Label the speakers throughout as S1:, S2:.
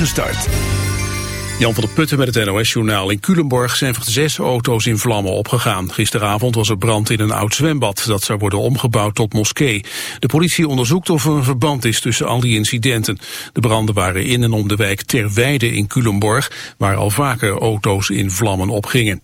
S1: Gestart. Jan van der Putten met het NOS-journaal. In Culemborg zijn zes auto's in vlammen opgegaan. Gisteravond was er brand in een oud zwembad. Dat zou worden omgebouwd tot moskee. De politie onderzoekt of er een verband is tussen al die incidenten. De branden waren in en om de wijk Terweide in Culemborg... waar al vaker auto's in vlammen opgingen.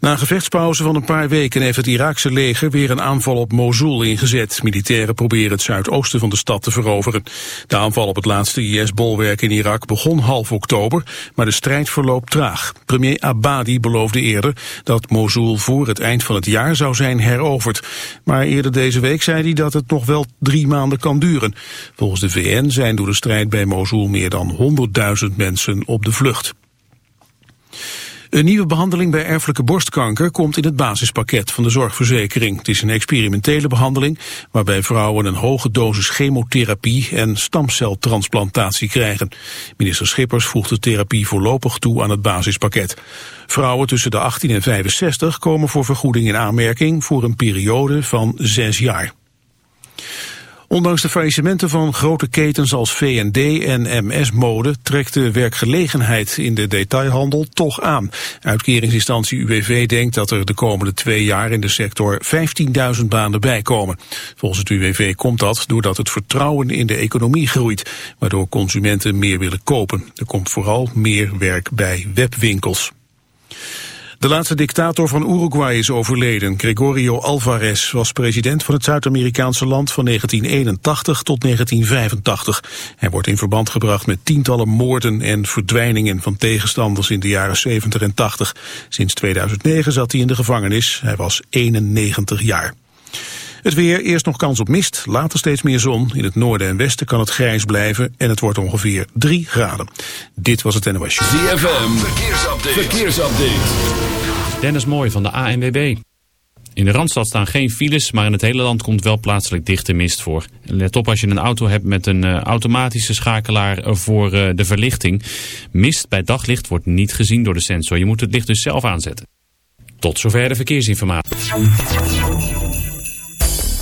S1: Na een gevechtspauze van een paar weken heeft het Iraakse leger weer een aanval op Mosul ingezet. Militairen proberen het zuidoosten van de stad te veroveren. De aanval op het laatste IS-bolwerk in Irak begon half oktober, maar de strijd verloopt traag. Premier Abadi beloofde eerder dat Mosul voor het eind van het jaar zou zijn heroverd. Maar eerder deze week zei hij dat het nog wel drie maanden kan duren. Volgens de VN zijn door de strijd bij Mosul meer dan 100.000 mensen op de vlucht. Een nieuwe behandeling bij erfelijke borstkanker komt in het basispakket van de zorgverzekering. Het is een experimentele behandeling waarbij vrouwen een hoge dosis chemotherapie en stamceltransplantatie krijgen. Minister Schippers voegt de therapie voorlopig toe aan het basispakket. Vrouwen tussen de 18 en 65 komen voor vergoeding in aanmerking voor een periode van zes jaar. Ondanks de faillissementen van grote ketens als V&D en MS-mode trekt de werkgelegenheid in de detailhandel toch aan. Uitkeringsinstantie UWV denkt dat er de komende twee jaar in de sector 15.000 banen bijkomen. Volgens het UWV komt dat doordat het vertrouwen in de economie groeit, waardoor consumenten meer willen kopen. Er komt vooral meer werk bij webwinkels. De laatste dictator van Uruguay is overleden. Gregorio Alvarez was president van het Zuid-Amerikaanse land van 1981 tot 1985. Hij wordt in verband gebracht met tientallen moorden en verdwijningen van tegenstanders in de jaren 70 en 80. Sinds 2009 zat hij in de gevangenis. Hij was 91 jaar. Het weer, eerst nog kans op mist, later steeds meer zon. In het noorden en westen kan het grijs blijven en het wordt ongeveer 3 graden. Dit was het NOS Show.
S2: ZFM, verkeersupdate. verkeersupdate.
S3: Dennis Mooi van de ANWB. In de Randstad staan geen files, maar in het hele land komt wel plaatselijk dichte mist voor. Let op als je een auto hebt met een uh, automatische schakelaar voor uh, de verlichting. Mist bij daglicht wordt niet gezien door de sensor. Je moet het licht dus zelf aanzetten. Tot zover de verkeersinformatie.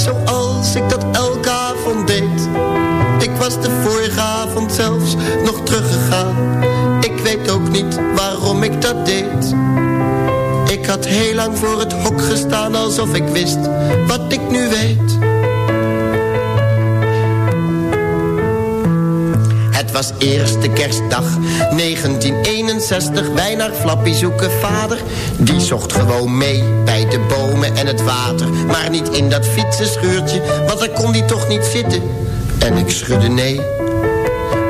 S4: zoals ik dat elke avond deed. Ik was de vorige avond zelfs nog teruggegaan. Ik weet ook niet waarom ik dat deed. Ik had heel lang voor het hok gestaan alsof ik wist wat ik nu weet. Was eerste kerstdag 1961. Wij naar Flappy zoeken vader. Die zocht gewoon mee bij de bomen en het water. Maar niet in dat fietsenschuurtje, want daar kon die toch niet zitten. En ik schudde nee.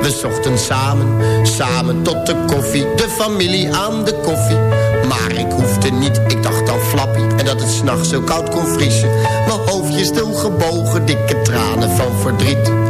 S4: We zochten samen, samen tot de koffie. De familie aan de koffie.
S5: Maar ik hoefde niet, ik dacht aan Flappy En dat het s'nachts zo koud kon vriezen Mijn hoofdje stil gebogen, dikke tranen van verdriet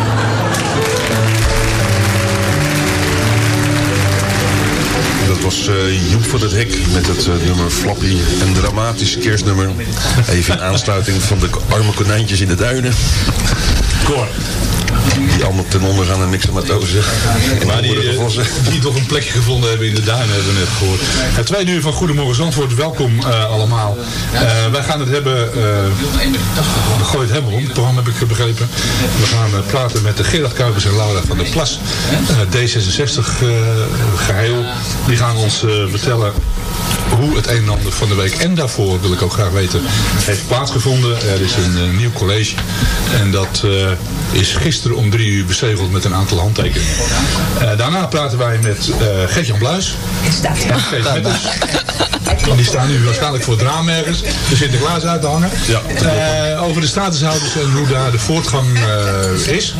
S6: Dat was uh, Joep van het Hek met het uh, nummer Flappy. Een dramatisch kerstnummer. Even in aansluiting van de arme konijntjes in de duinen. Die allemaal ten onder gaan en niks aan het over
S7: Maar die, uh, die toch een plekje gevonden hebben in de duinen, hebben we net gehoord. Het tweede uur van Goedemorgen Zandvoort, welkom uh, allemaal. Uh, wij gaan het hebben, gooi het helemaal om, het programma heb ik begrepen. We gaan praten met de Gerard Kuipers en Laura van der Plas, D66 geheel. Die gaan ons vertellen hoe het een en ander van de week en daarvoor wil ik ook graag weten heeft plaatsgevonden. Er is een uh, nieuw college en dat uh, is gisteren om drie uur bezegeld met een aantal handtekeningen. Uh, daarna praten wij met Gert-Jan Bluis. En Kees Metters. Die staan nu waarschijnlijk voor het raam ergens. De Sinterklaas uit te hangen. Ja, uh, over de statushouders en hoe daar de voortgang uh, is.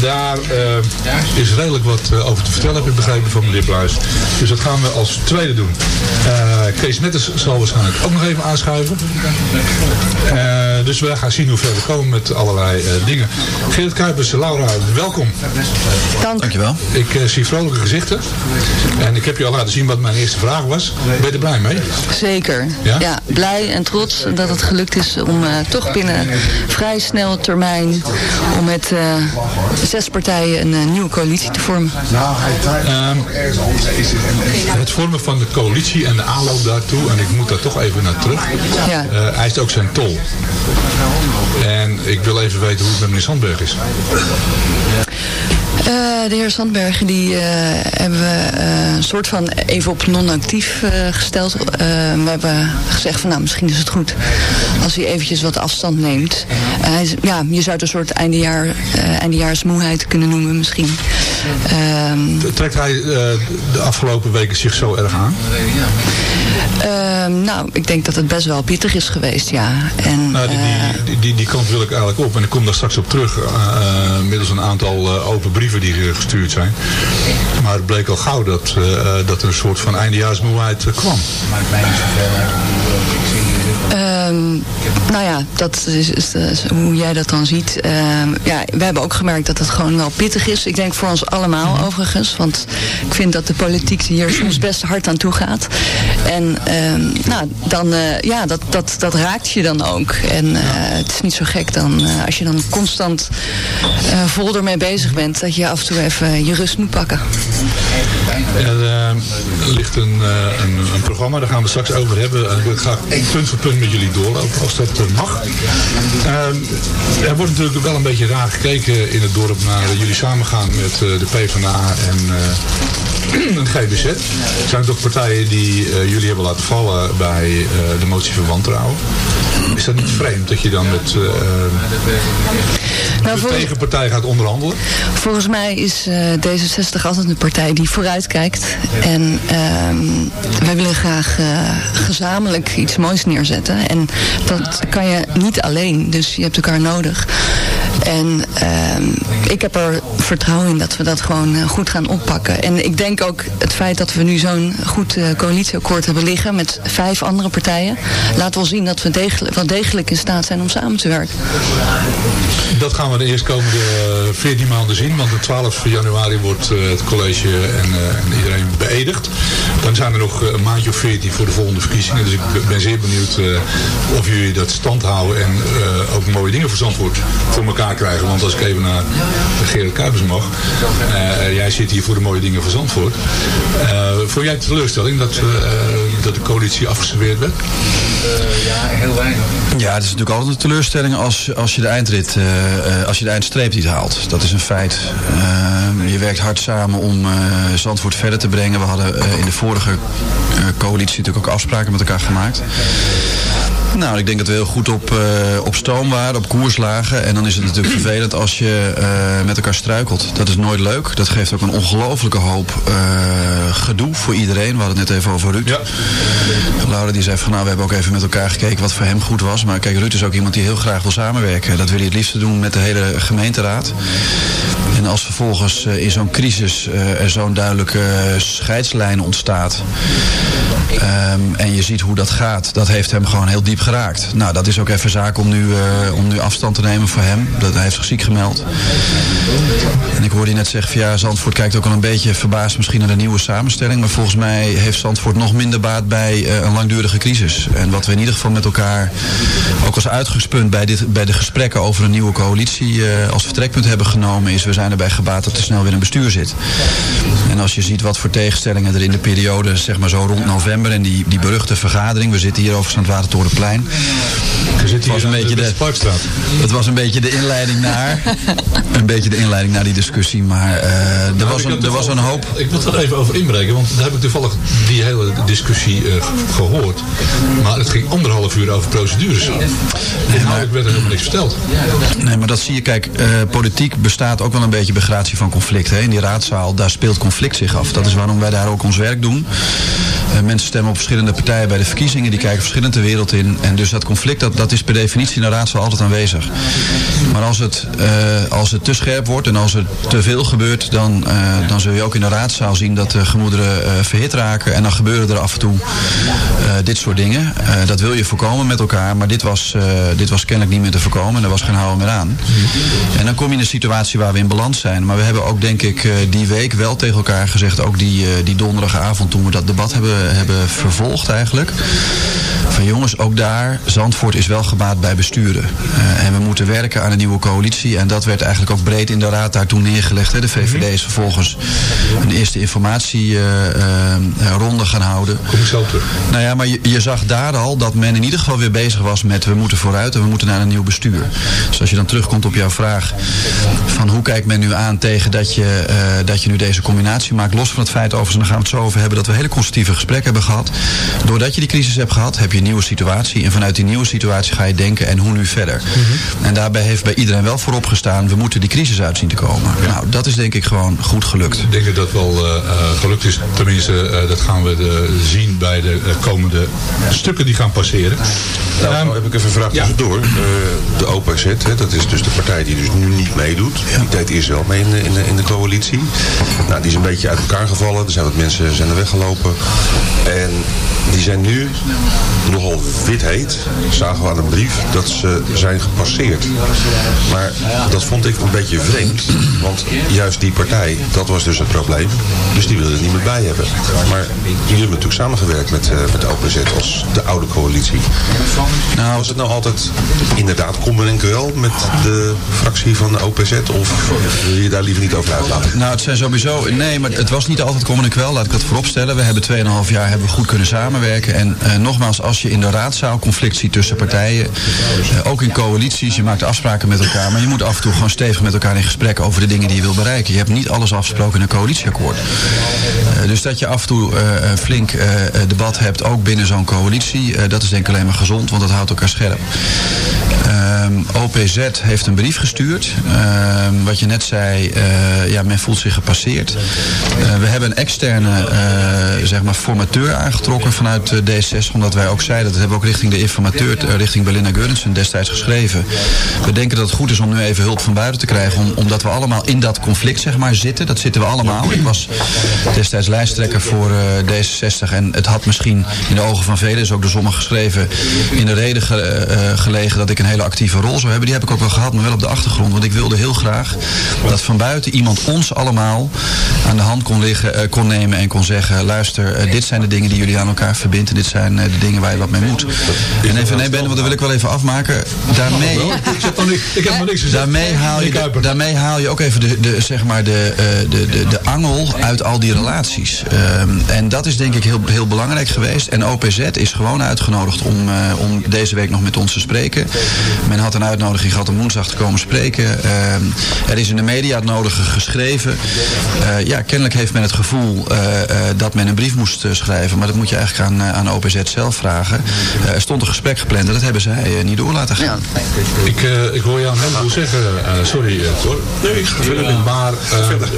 S7: Daar uh, is redelijk wat over te vertellen, heb ik begrepen van meneer Bluis. Dus dat gaan we als tweede doen. Kees Metters zal waarschijnlijk ook nog even aanschuiven. dus we gaan zien hoe ver we komen met allerlei dingen. Gerrit Kuipers, Laura, welkom.
S8: Dank. Dankjewel.
S7: Ik zie vrolijke gezichten. En ik heb je al laten zien wat mijn eerste vraag was. Ben je er blij mee?
S8: Zeker. Ja, ja blij en trots dat het gelukt is om uh, toch binnen vrij snel termijn om met uh, zes partijen een uh, nieuwe coalitie te vormen.
S7: Um, het vormen van de coalitie en de aanloop daartoe, en ik moet daar toch even naar terug, ja. eist ook zijn tol. En ik wil even weten hoe het met meneer Sandberg is.
S8: Uh, de heer Sandbergen die uh, hebben we uh, een soort van even op non-actief gesteld. we hebben gezegd van nou misschien is het goed als hij eventjes wat afstand neemt. ja, je zou het een soort eindejaar, eindejaarsmoeheid kunnen noemen misschien.
S7: Ehm, Trekt hij de afgelopen weken zich zo erg aan?
S8: Ehm, nou, ik denk dat het best wel pittig is geweest, ja. En,
S7: nou, die, die, die, die, kant wil ik eigenlijk op. En ik kom daar straks op terug. middels een aantal open brieven die gestuurd zijn. Maar het bleek al gauw dat, uh, dat er een soort van eindejaarsmoeheid uh, kwam.
S8: Um, nou ja, dat is, is, is, hoe jij dat dan ziet. Um, ja, we hebben ook gemerkt dat het gewoon wel pittig is. Ik denk voor ons allemaal -hmm. overigens. Want ik vind dat de politiek hier soms best hard aan toe gaat. En um, nou, dan, uh, ja, dat, dat, dat raakt je dan ook. En uh, het is niet zo gek dan uh, als je dan constant vol ermee bezig bent. Dat je af en toe even je rust moet pakken.
S7: Er ligt een, een, een, programma, daar gaan we straks over hebben. En ik ga punt voor punt met jullie doorlopen, als dat mag. Er wordt natuurlijk wel een beetje raar gekeken in het dorp naar jullie samengaan met de PvdA en het GBZ. Er zijn toch partijen die jullie hebben laten vallen bij de motie van wantrouwen. Is dat niet vreemd dat je dan met... Nou, de tegenpartij gaat onderhandelen?
S8: Volgens mij is uh, D66 altijd een partij die vooruitkijkt. En uh, wij willen graag gezamenlijk iets moois neerzetten. En dat kan je niet alleen, dus je hebt elkaar nodig. En uh, ik heb er vertrouwen in dat we dat gewoon uh, goed gaan oppakken. En ik denk ook het feit dat we nu zo'n goed uh, coalitieakkoord hebben liggen met vijf andere partijen, laat wel zien dat we degelijk, wel degelijk in staat zijn om samen te werken.
S7: Dat gaan we de eerstkomende 14 maanden zien, want de 12 januari wordt het college en, en, iedereen beëdigd. Dan zijn er nog een maandje of 14 voor de volgende verkiezingen. Dus ik ben zeer benieuwd of jullie dat stand houden en ook mooie dingen voor Zandvoort voor elkaar krijgen. Want als ik even naar Gerard Kuipers mag. Uh, jij zit hier voor de mooie dingen van Zandvoort. Uh, vond jij de teleurstelling dat, uh, dat de coalitie afgeserveerd werd?
S9: ja, heel weinig. Ja, het is natuurlijk altijd een teleurstelling als, als je de eindrit, als je de eindstreep niet haalt. Dat is een feit. je werkt hard samen om Zandvoort verder te brengen. We hadden in de vorige coalitie natuurlijk ook afspraken met elkaar gemaakt. Nou, ik denk dat we heel goed op, uh, op stoom waren, op koers lagen. En dan is het natuurlijk vervelend als je uh, met elkaar struikelt. Dat is nooit leuk. Dat geeft ook een ongelofelijke hoop uh, gedoe voor iedereen. We hadden het net even over Ruud. Ja. Laura die zei van nou, we hebben ook even met elkaar gekeken wat voor hem goed was. Maar kijk, Ruud is ook iemand die heel graag wil samenwerken. Dat wil hij het liefste doen met de hele gemeenteraad. En als vervolgens in zo'n crisis er zo'n duidelijke scheidslijn ontstaat. Um, en je ziet hoe dat gaat. Dat heeft hem gewoon heel diep geraakt. Nou, dat is ook even zaak om nu, uh, om nu afstand te nemen voor hem. Dat, hij heeft zich ziek gemeld. En ik hoorde je net zeggen ja, Zandvoort kijkt ook al een beetje verbaasd misschien naar de nieuwe samenstelling. Maar volgens mij heeft Zandvoort nog minder baat bij uh, een langdurige crisis. En wat we in ieder geval met elkaar ook als uitgangspunt bij, dit, bij de gesprekken over een nieuwe coalitie uh, als vertrekpunt hebben genomen is we zijn erbij gebaat dat er snel weer een bestuur zit. En als je ziet wat voor tegenstellingen er in de periode, zeg maar zo rond november en die, die beruchte vergadering, we zitten hier overigens aan het
S7: was een beetje de,
S9: Het was een beetje de inleiding naar. een beetje de inleiding naar die discussie. Maar uh, er, nou, was een, er was een hoop.
S7: Ik wil er even over inbreken. Want daar heb ik toevallig die hele discussie uh, gehoord. Maar het ging anderhalf uur over procedures. Inhoudelijk werd er helemaal niks verteld.
S9: Nee, maar dat zie je. Kijk, uh, politiek bestaat ook wel een beetje bij gratie van conflict. Hè. In die raadzaal, daar speelt conflict zich af. Dat is waarom wij daar ook ons werk doen. mensen stemmen op verschillende partijen bij de verkiezingen. Die kijken verschillend de wereld in. En dus dat conflict, dat, dat is per definitie in de raad altijd aanwezig. Maar als het, uh, als het te scherp wordt en als er te veel gebeurt, dan, uh, dan zul je ook in de raadzaal zien dat de gemoederen uh, verhit raken. En dan gebeuren er af en toe dit soort dingen. dat wil je voorkomen met elkaar, maar dit was, dit was kennelijk niet meer te voorkomen. Er was geen houden meer aan. En dan kom je in een situatie waar we in balans zijn. Maar we hebben ook denk ik die week wel tegen elkaar gezegd, ook die, die donderdagavond toen we dat debat hebben, hebben vervolgd eigenlijk. Van jongens, ook daar Zandvoort is wel gebaat bij besturen. Uh, en we moeten werken aan een nieuwe coalitie. En dat werd eigenlijk ook breed in de raad daar toen neergelegd. Hè. De VVD is vervolgens een eerste informatieronde uh, gaan houden.
S7: Kom ik zo terug.
S9: Nou ja, maar je, je, zag daar al dat men in ieder geval weer bezig was met... we moeten vooruit en we moeten naar een nieuw bestuur. Dus als je dan terugkomt op jouw vraag... van hoe kijkt men nu aan tegen dat je, uh, dat je nu deze combinatie maakt... los van het feit overigens, en daar gaan we het zo over hebben... dat we hele constructieve gesprekken hebben gehad. Doordat je die crisis hebt gehad, heb je een nieuwe situatie... En vanuit die nieuwe situatie ga je denken en hoe nu verder. Mhm. En daarbij heeft bij iedereen wel voorop gestaan, we moeten die crisis uitzien te komen. Nou, dat is denk ik gewoon goed gelukt.
S7: Ik denk dat dat wel uh, gelukt is. Tenminste, uh, dat gaan we de, zien bij de komende stukken die gaan passeren.
S6: Nou, um, heb ik even een vraag ja. tussendoor. de OPZ, hè, dat is dus de partij die dus nu niet meedoet. Ja. Die deed eerst wel mee in de, in, de, in de coalitie. Nou, die is een beetje uit elkaar gevallen. Er zijn wat mensen zijn er weggelopen. En die zijn nu nogal wit zagen we aan een brief, dat ze zijn gepasseerd. Maar dat vond ik een beetje vreemd, want juist die partij, dat was dus het probleem. Dus die wilden er niet meer bij hebben. Maar jullie hebben natuurlijk samengewerkt met, uh, met de OPZ als de oude coalitie. Nou, was het nou altijd inderdaad kwel met de fractie van de OPZ? Of wil je daar liever niet over uitlaten?
S9: Nou, het zijn sowieso... Nee, maar het was niet altijd kwel, laat ik dat vooropstellen. We hebben 2,5 jaar hebben we goed kunnen samenwerken. En uh, nogmaals, als je in de ziet tussen partijen. ook in coalities, je maakt afspraken met elkaar. Maar je moet af en toe gewoon stevig met elkaar in gesprek over de dingen die je wil bereiken. Je hebt niet alles afgesproken in een coalitieakkoord. dus dat je af en toe flink debat hebt, ook binnen zo'n coalitie, dat is denk ik alleen maar gezond, want dat houdt elkaar scherp. Ehm, OPZ heeft een brief gestuurd. Ehm, wat je net zei, ja, men voelt zich gepasseerd. We hebben een externe zeg maar formateur aangetrokken vanuit D66. Omdat wij ook zeiden, dat hebben we ook richting de informateur, richting Belinda Geurensen destijds geschreven. We denken dat het goed is om nu even hulp van buiten te krijgen. Om, omdat we allemaal in dat conflict zeg maar, zitten. Dat zitten we allemaal. Ik was destijds lijsttrekker voor D66. En het had misschien in de ogen van velen, is ook door sommigen geschreven, in de reden gelegen dat ik een hele actieve rol zou hebben. Die heb ik ook wel gehad, maar wel op de achtergrond. Want ik wilde heel graag dat van buiten iemand ons allemaal aan de hand kon, liggen, kon nemen en kon zeggen... luister, dit zijn de dingen die jullie aan elkaar verbinden. Dit zijn de dingen waar je wat mee moet. En even, nee Ben, want dat wil ik wel even afmaken. Daarmee,
S7: ik heb nog niks gezegd.
S9: Daarmee haal je, daarmee haal je ook even de, de, zeg maar de, de, de, de angel uit al die relaties. Um, en dat is denk ik heel, heel belangrijk geweest. En OPZ is gewoon uitgenodigd om, om deze week nog met ons te spreken. Men had een uitnodiging gehad om woensdag te komen spreken. Uh, er is in de media het nodige geschreven. Uh, ja, kennelijk heeft men het gevoel uh, dat men een brief moest schrijven. Maar dat moet je eigenlijk aan, aan OPZ zelf vragen. Er stond een gesprek gepland en dat hebben zij niet door laten gaan. Ja.
S7: Ik, ik hoor jou een zeggen, sorry Cor. Nee, ik ga verder. Maar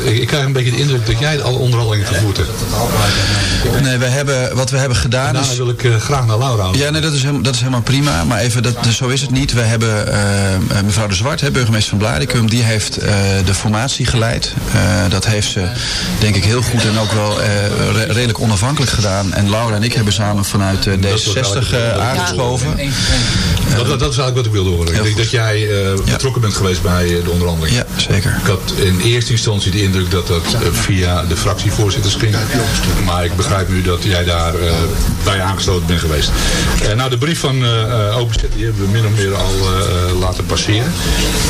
S7: ik, ik krijg een beetje de indruk dat jij al onderhandelingen gevoerd hebt.
S9: Nee, we hebben, wat we hebben gedaan
S7: Daarna is... wil ik graag naar Laura.
S9: Ja, nee, dat is, dat is helemaal prima. Maar even, dat, zo is het niet. We hebben uh, mevrouw De Zwart, hè, burgemeester van Blaricum, die heeft uh, de formatie geleid. Uh, dat heeft ze denk ik heel goed en ook wel re redelijk onafhankelijk gedaan. En Laura en ik hebben samen vanuit D66 aangeschoven.
S7: Dat, dat, is eigenlijk wat ik wilde horen. ik denk dat jij betrokken bent geweest bij de onderhandeling.
S9: Ja, zeker.
S7: Ik had in eerste instantie de indruk dat dat via de fractievoorzitters ging. Maar ik begrijp nu dat jij daar bij aangesloten bent geweest. nou, de brief van OPZ, die hebben we min of meer al uh, laten passeren.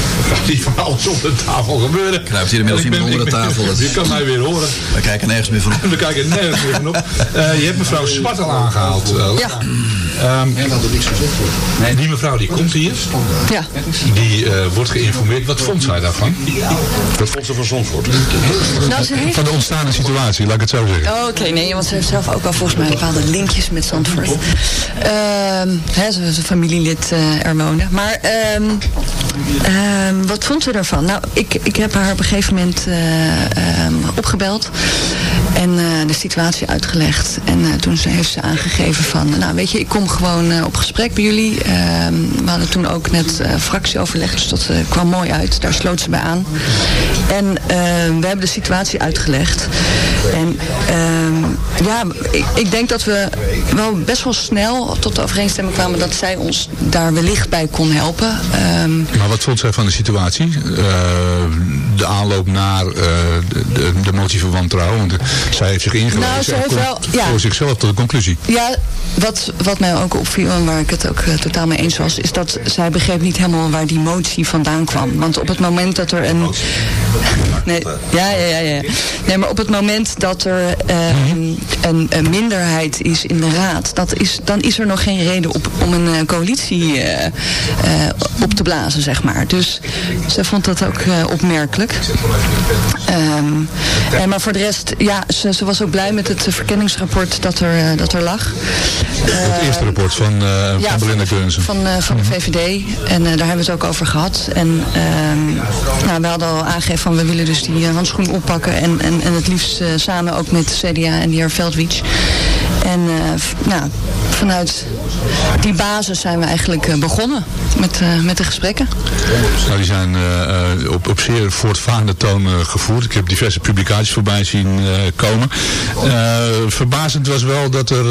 S7: Die van alles op de tafel gebeuren.
S9: Kruipt hier inmiddels iemand onder de tafel.
S7: Je kan mij weer horen.
S9: We kijken nergens meer van op.
S7: We kijken nergens meer van op. Uh, je hebt mevrouw Zwart al aangehaald. Uh,
S8: ja.
S7: Um, nee, die mevrouw die komt hier.
S8: Ja.
S7: Die uh, wordt geïnformeerd. Wat vond zij daarvan? Wat vond ze van Zandvoort?
S8: Nou, ze heeft...
S7: Van de ontstaande situatie, laat ik het zo zeggen.
S8: Oh, Oké, okay, nee, want ze heeft zelf ook al volgens mij bepaalde linkjes met Zandvoort. Um, hè, ze is een familielid uh, er wonen. Maar um, um, wat vond ze ervan? Nou, ik, ik heb haar op een gegeven moment uh, opgebeld. En uh, de situatie uitgelegd. En uh, toen ze, heeft ze aangegeven van... Nou, weet je, ik kom gewoon uh, op gesprek bij jullie. Uh, we hadden toen ook net fractieoverleg. Dus dat kwam mooi uit. Daar sloot ze bij aan. En we hebben de situatie uitgelegd. En ja, ik, ik, denk dat we wel best wel snel tot de overeenstemming kwamen... dat zij ons daar wellicht bij kon helpen.
S7: Um, maar wat vond zij van de situatie? de aanloop naar de, de, de motie van wantrouwen? Want zij heeft zich nou, ze heeft wel, ja. voor zichzelf tot de conclusie.
S8: Ja, wat, wat mij ook opviel en waar ik het ook uh, totaal mee eens was... is dat zij begreep niet helemaal waar die motie vandaan kwam. Want op het moment dat er een... Nee, ja, ja, ja, ja. Nee, maar op het moment dat er een, een, minderheid is in de raad... Dat is, dan is er nog geen reden op, om een uh, coalitie op te blazen, zeg maar. Dus zij vond dat ook opmerkelijk. Um, en maar voor de rest, ja, ze, ze, was ook blij met het verkenningsrapport dat er, dat er lag.
S7: Het eerste rapport van, ja, van Belinda Keunzen.
S8: Van, uh, van de mhm. VVD. En daar hebben we het ook over gehad. En ehm, nou, we hadden al aangegeven van we willen dus die handschoen oppakken. En, en, en het liefst samen ook met CDA en de heer Veldwitsch. En nou, vanuit die basis zijn we eigenlijk begonnen met, met de gesprekken.
S7: Nou, die zijn op, op zeer voortvarende toon gevoerd. Ik heb diverse publicaties voorbij zien komen. verbazend was wel dat er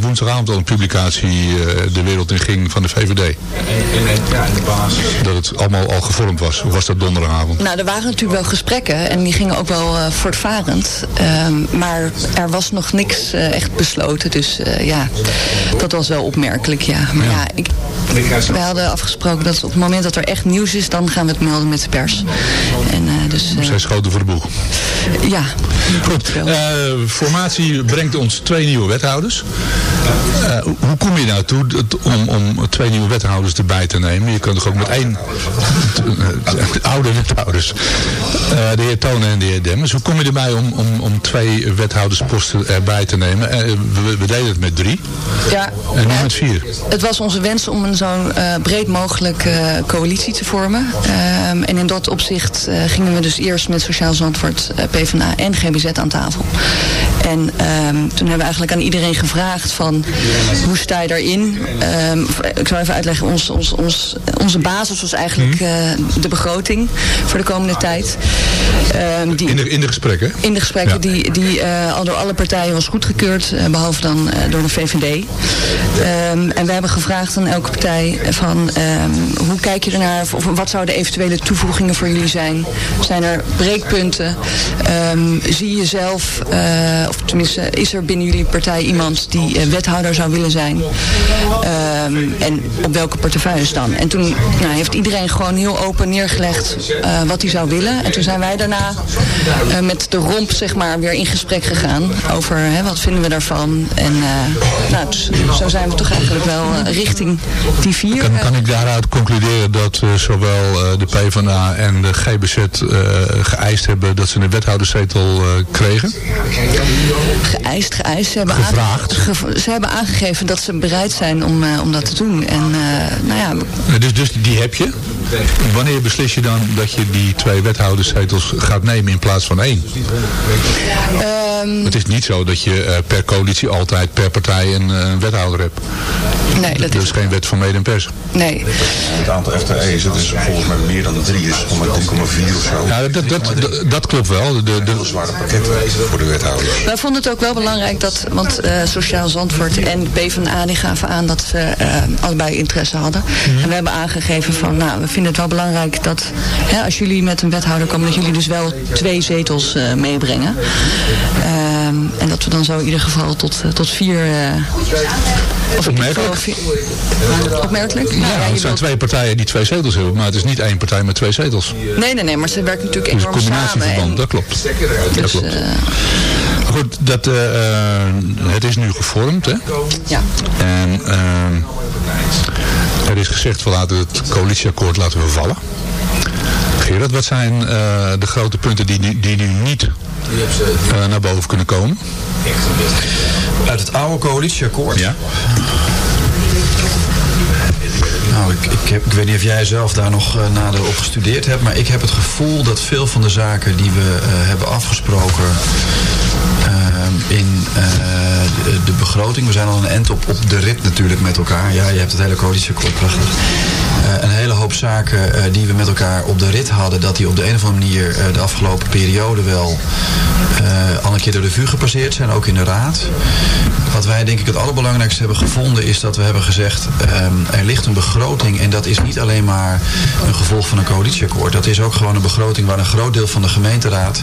S7: woensdagavond al een publicatie de wereld in ging van de VVD. Dat het allemaal al gevormd was. Of was dat donderdagavond?
S8: Nou, er waren natuurlijk wel gesprekken en die gingen ook wel voortvarend. Uh, maar er was nog niks echt besloten. Dus ja, dat was wel opmerkelijk, ja. Maar ja, ja ik, wij hadden afgesproken dat op het moment dat er echt nieuws is, dan gaan we het melden met de pers. En Dus,
S7: Zij schoten voor de boeg.
S8: Ja.
S7: Goed. formatie brengt ons twee nieuwe wethouders. hoe kom je nou toe om, om twee nieuwe wethouders erbij te nemen? Je kunt toch ook met één oude wethouders. de heer Tonen en de heer Demmers. Hoe kom je erbij om, om, om twee wethoudersposten erbij te nemen? We, we deden het met drie.
S8: Ja.
S7: En nu met vier.
S8: Het was onze wens om een zo'n uh, breed mogelijk uh, coalitie te vormen. Um, en in dat opzicht uh, gingen we dus eerst met Sociaal Zandvoort, PvdA en GBZ aan tafel. En um, toen hebben we eigenlijk aan iedereen gevraagd van hoe sta je daarin? Um, ik zal even uitleggen, ons, ons, ons, onze basis was eigenlijk mm. de begroting voor de komende tijd.
S7: die, in, de, in de gesprekken?
S8: In de gesprekken ja. die, die al door alle partijen was goedgekeurd, behalve dan door de VVD. Um, en we hebben gevraagd aan elke partij van um, hoe kijk je ernaar, of wat zouden eventuele toevoegingen voor jullie zijn? Zijn er breekpunten? Um, zie je zelf, uh, of tenminste is er binnen jullie partij iemand die wethouder zou willen zijn? en op welke portefeuilles dan? En toen nou, heeft iedereen gewoon heel open neergelegd wat hij zou willen. En toen zijn wij daarna met de romp zeg maar weer in gesprek gegaan over hè, wat vinden we daarvan. En nou, dus, zo zijn we toch eigenlijk wel uh, richting die vier.
S7: Kan, kan ik daaruit concluderen dat uh, zowel de PvdA en de GBZ geëist hebben dat ze een wethouderszetel kregen?
S8: Geëist, geëist. Ze hebben
S7: Gevraagd?
S8: Ze hebben aangegeven dat ze bereid zijn om, om dat te doen. En, nou ja,
S7: dus, dus die heb je? Wanneer beslis je dan dat je die twee wethouderszetels gaat nemen in plaats van één? Um, het is niet zo dat je per coalitie altijd per partij een, een wethouder hebt.
S8: Nee, dat
S7: is geen wet van mede en pers.
S8: Nee.
S6: Het aantal FTE's, dat is volgens mij meer dan drie, is om 3,4 of zo.
S7: Ja, dat, dat, dat, dat klopt wel. De, de,
S6: de zware pakket voor de wethouders.
S8: Wij vonden het ook wel belangrijk dat, want uh, Sociaal Zandvoort en PvdA die gaven aan dat ze uh, allebei interesse hadden. Mm -hmm. En we hebben aangegeven van, nou, we vinden het wel belangrijk dat hè, als jullie met een wethouder komen, dat jullie dus wel twee zetels uh, meebrengen. Um, en dat we dan zo in ieder geval tot, tot vier...
S7: Of opmerkelijk.
S8: Opmerkelijk?
S7: Ja, ja, het zijn twee partijen die twee zetels hebben, maar het is niet één partij met twee zetels.
S8: Nee, nee, nee, maar ze werken natuurlijk dus enorm
S7: samen. En... dat klopt.
S8: Dus,
S7: dat klopt. Goed, dat, het is nu gevormd, hè?
S8: Ja.
S7: En uh, er is gezegd, we laten het coalitieakkoord laten we vallen. Gerard, wat zijn de grote punten die, die nu niet naar boven kunnen komen?
S9: Uit het oude coalitieakkoord?
S7: Ja.
S9: Nou, ik, ik, heb, ik weet niet of jij zelf daar nog uh, nader op gestudeerd hebt, maar ik heb het gevoel dat veel van de zaken die we hebben afgesproken in de, de, begroting, we zijn al een end op, op de rit natuurlijk met elkaar. Ja, je hebt het hele coalitieakkoord, prachtig. een hele hoop zaken die we met elkaar op de rit hadden, dat die op de een of andere manier de afgelopen periode wel al een keer door de vuur gepasseerd zijn, ook in de raad. Wat wij denk ik het allerbelangrijkste hebben gevonden is dat we hebben gezegd, um, er ligt een begroting en dat is niet alleen maar een gevolg van een coalitieakkoord. Dat is ook gewoon een begroting waar een groot deel van de gemeenteraad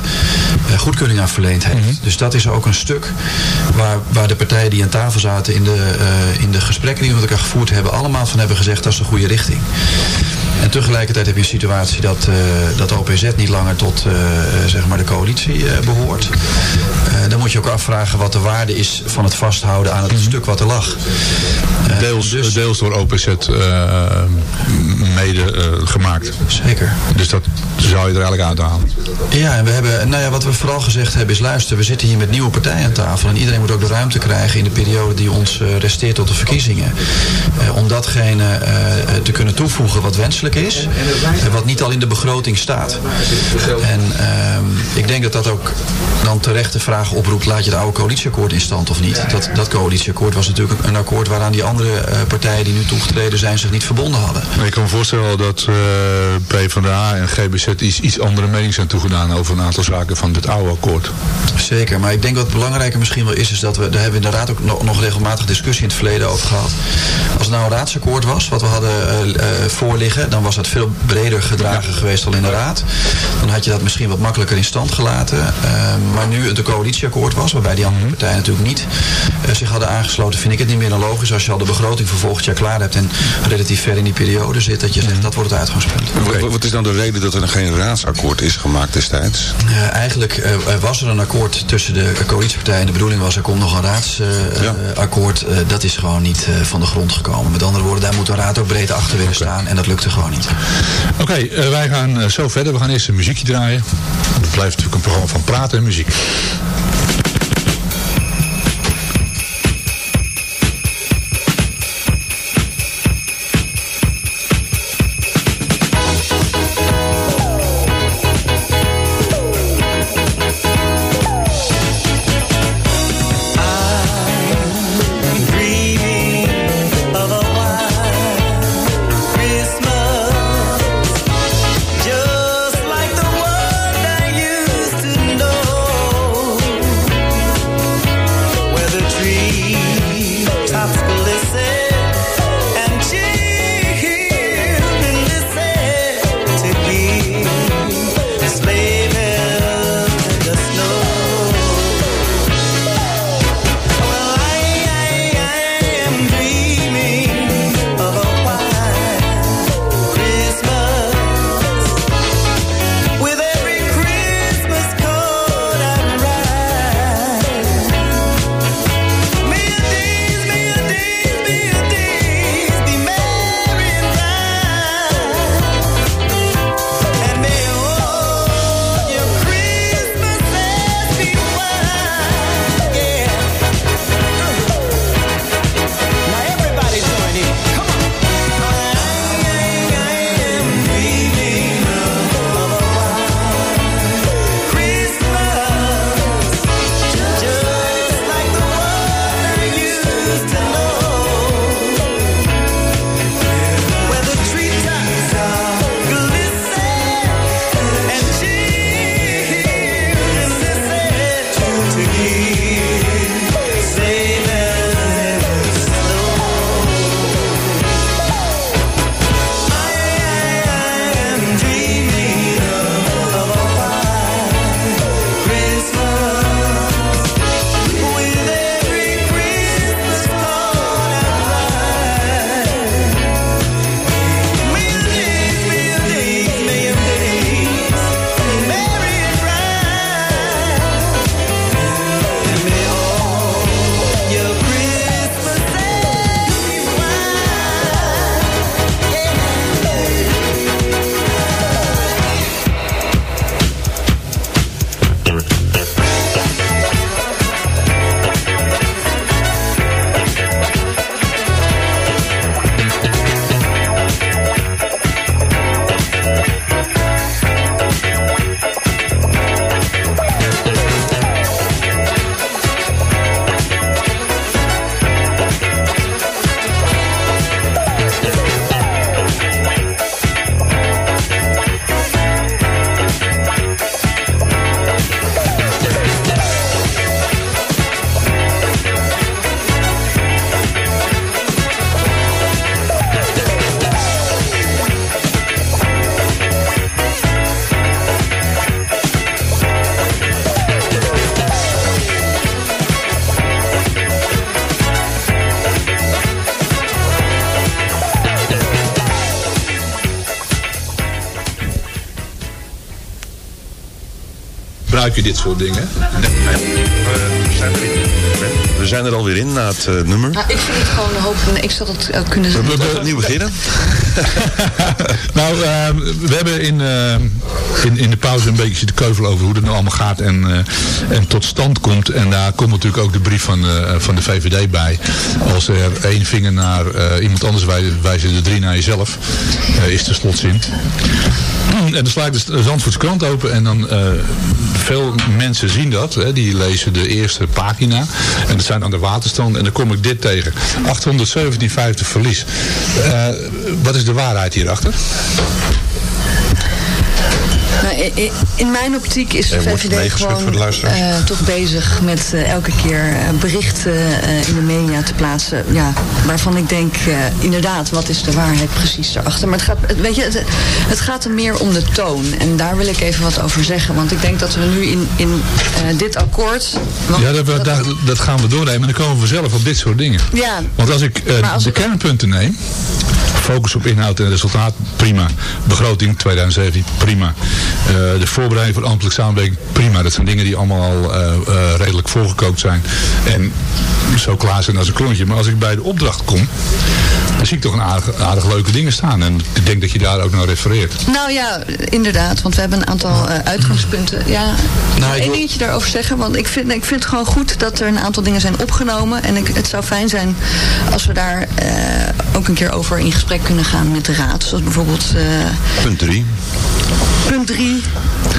S9: goedkeuring aan verleend heeft. Mm -hmm. Dus dat is ook een stuk waar, waar de partijen die aan tafel zaten in de, uh, in de gesprekken die we met elkaar gevoerd hebben, allemaal van hebben gezegd dat is de goede richting. En tegelijkertijd heb je een situatie dat, uh, dat de OPZ niet langer tot uh, zeg maar de coalitie uh, behoort. dan moet je ook afvragen wat de waarde is van het vasthouden aan het mm -hmm. stuk wat er lag.
S7: deels, dus, deels door OPZ mede gemaakt.
S9: Zeker.
S7: Dus dat zou je er eigenlijk uithalen.
S9: Ja, en we hebben, nou ja, wat we vooral gezegd hebben is luister, we zitten hier met nieuwe partijen aan tafel. En iedereen moet ook de ruimte krijgen in de periode die ons resteert tot de verkiezingen. om datgene te kunnen toevoegen wat wenselijk is. Wat niet al in de begroting staat. En uh, ik denk dat dat ook dan terecht de vraag oproept... laat je het oude coalitieakkoord in stand of niet? Dat, dat coalitieakkoord was natuurlijk een akkoord... waaraan die andere uh, partijen die nu toegetreden zijn... zich niet verbonden hadden.
S7: Ik kan me voorstellen dat uh, PvdA en GBZ iets, iets andere mening zijn toegedaan... over een aantal zaken van dit oude akkoord.
S9: Zeker, maar ik denk wat belangrijker misschien wel is... is dat we, daar hebben we inderdaad ook nog, nog regelmatig discussie in het verleden over gehad. Als het nou een raadsakkoord was, wat we hadden uh, voor liggen... dan was dat veel breder gedragen geweest al in de Raad. Dan had je dat misschien wat makkelijker in stand gelaten. Ehm, maar nu het een coalitieakkoord was, waarbij die andere partijen natuurlijk niet uh, zich hadden aangesloten, vind ik het niet meer dan logisch als je al de begroting voor volgend jaar klaar hebt en relatief ver in die periode zit, dat je zegt dat wordt het uitgangspunt.
S6: Wat is dan de reden dat er geen raadsakkoord is gemaakt destijds?
S9: Uh, eigenlijk uh, was er een akkoord tussen de coalitiepartijen. De bedoeling was er komt nog een raadsakkoord. Ja. dat is gewoon niet van de grond gekomen. Met andere woorden, daar moet de raad ook breed achter willen okay. staan en dat lukte gewoon niet.
S10: Oké, okay, wij gaan zo verder. We gaan eerst een muziekje draaien. Het blijft natuurlijk een programma van praten en muziek. Gebruik je dit soort dingen?
S6: We, zijn er in. we zijn er alweer in na het uh, nummer.
S8: Nou, ik vind het gewoon hopen. Ik zal het uh, kunnen
S6: zeggen. We moeten opnieuw beginnen.
S10: nou, uh, we hebben in, in, in de pauze een beetje zitten keuvelen over hoe het nou allemaal gaat en, en tot stand komt. En daar komt natuurlijk ook de brief van, van de VVD bij. Als er één vinger naar iemand anders wijzen, wijzen de drie naar jezelf. is de slotzin. En dan sla ik de Zandvoorts krant open en dan veel mensen zien dat. Hè, die lezen de eerste pagina. En dat zijn aan de waterstand. En dan kom ik dit tegen. 817,50 verlies. Uh, wat is de waarheid hierachter?
S8: Nou, in mijn optiek is de VVD gewoon uh, toch bezig met uh, elke keer uh, berichten in de media te plaatsen. Ja, waarvan ik denk, inderdaad, wat is de waarheid precies daarachter. Maar het gaat, weet je, het, het, gaat er meer om de toon. En daar wil ik even wat over zeggen. Want ik denk dat we nu in, in dit akkoord...
S7: Ja, dat, dat, dat, gaan we doornemen. En dan komen we zelf op dit soort dingen.
S8: Ja.
S7: Want als ik als de kernpunten neem focus op inhoud en resultaat, prima. Begroting 2017, prima. Uh, de voorbereiding voor ambtelijk samenwerking, prima. Dat zijn dingen die allemaal al uh, uh, redelijk voorgekookt zijn. En zo klaar zijn als een klontje. Maar als ik bij de opdracht kom, dan zie ik toch een aardig, aardig leuke dingen staan. En ik denk dat je daar ook naar refereert.
S8: Nou ja, inderdaad. Want we hebben een aantal uitgangspunten. Ja, nou, ik wil dingetje daarover zeggen. Want ik vind, ik vind het gewoon goed dat er een aantal dingen zijn opgenomen. En ik, het zou fijn zijn als we daar ook een keer over in gesprek kunnen gaan met de raad. Zoals bijvoorbeeld...
S6: Uh, punt 3.
S8: Punt 3.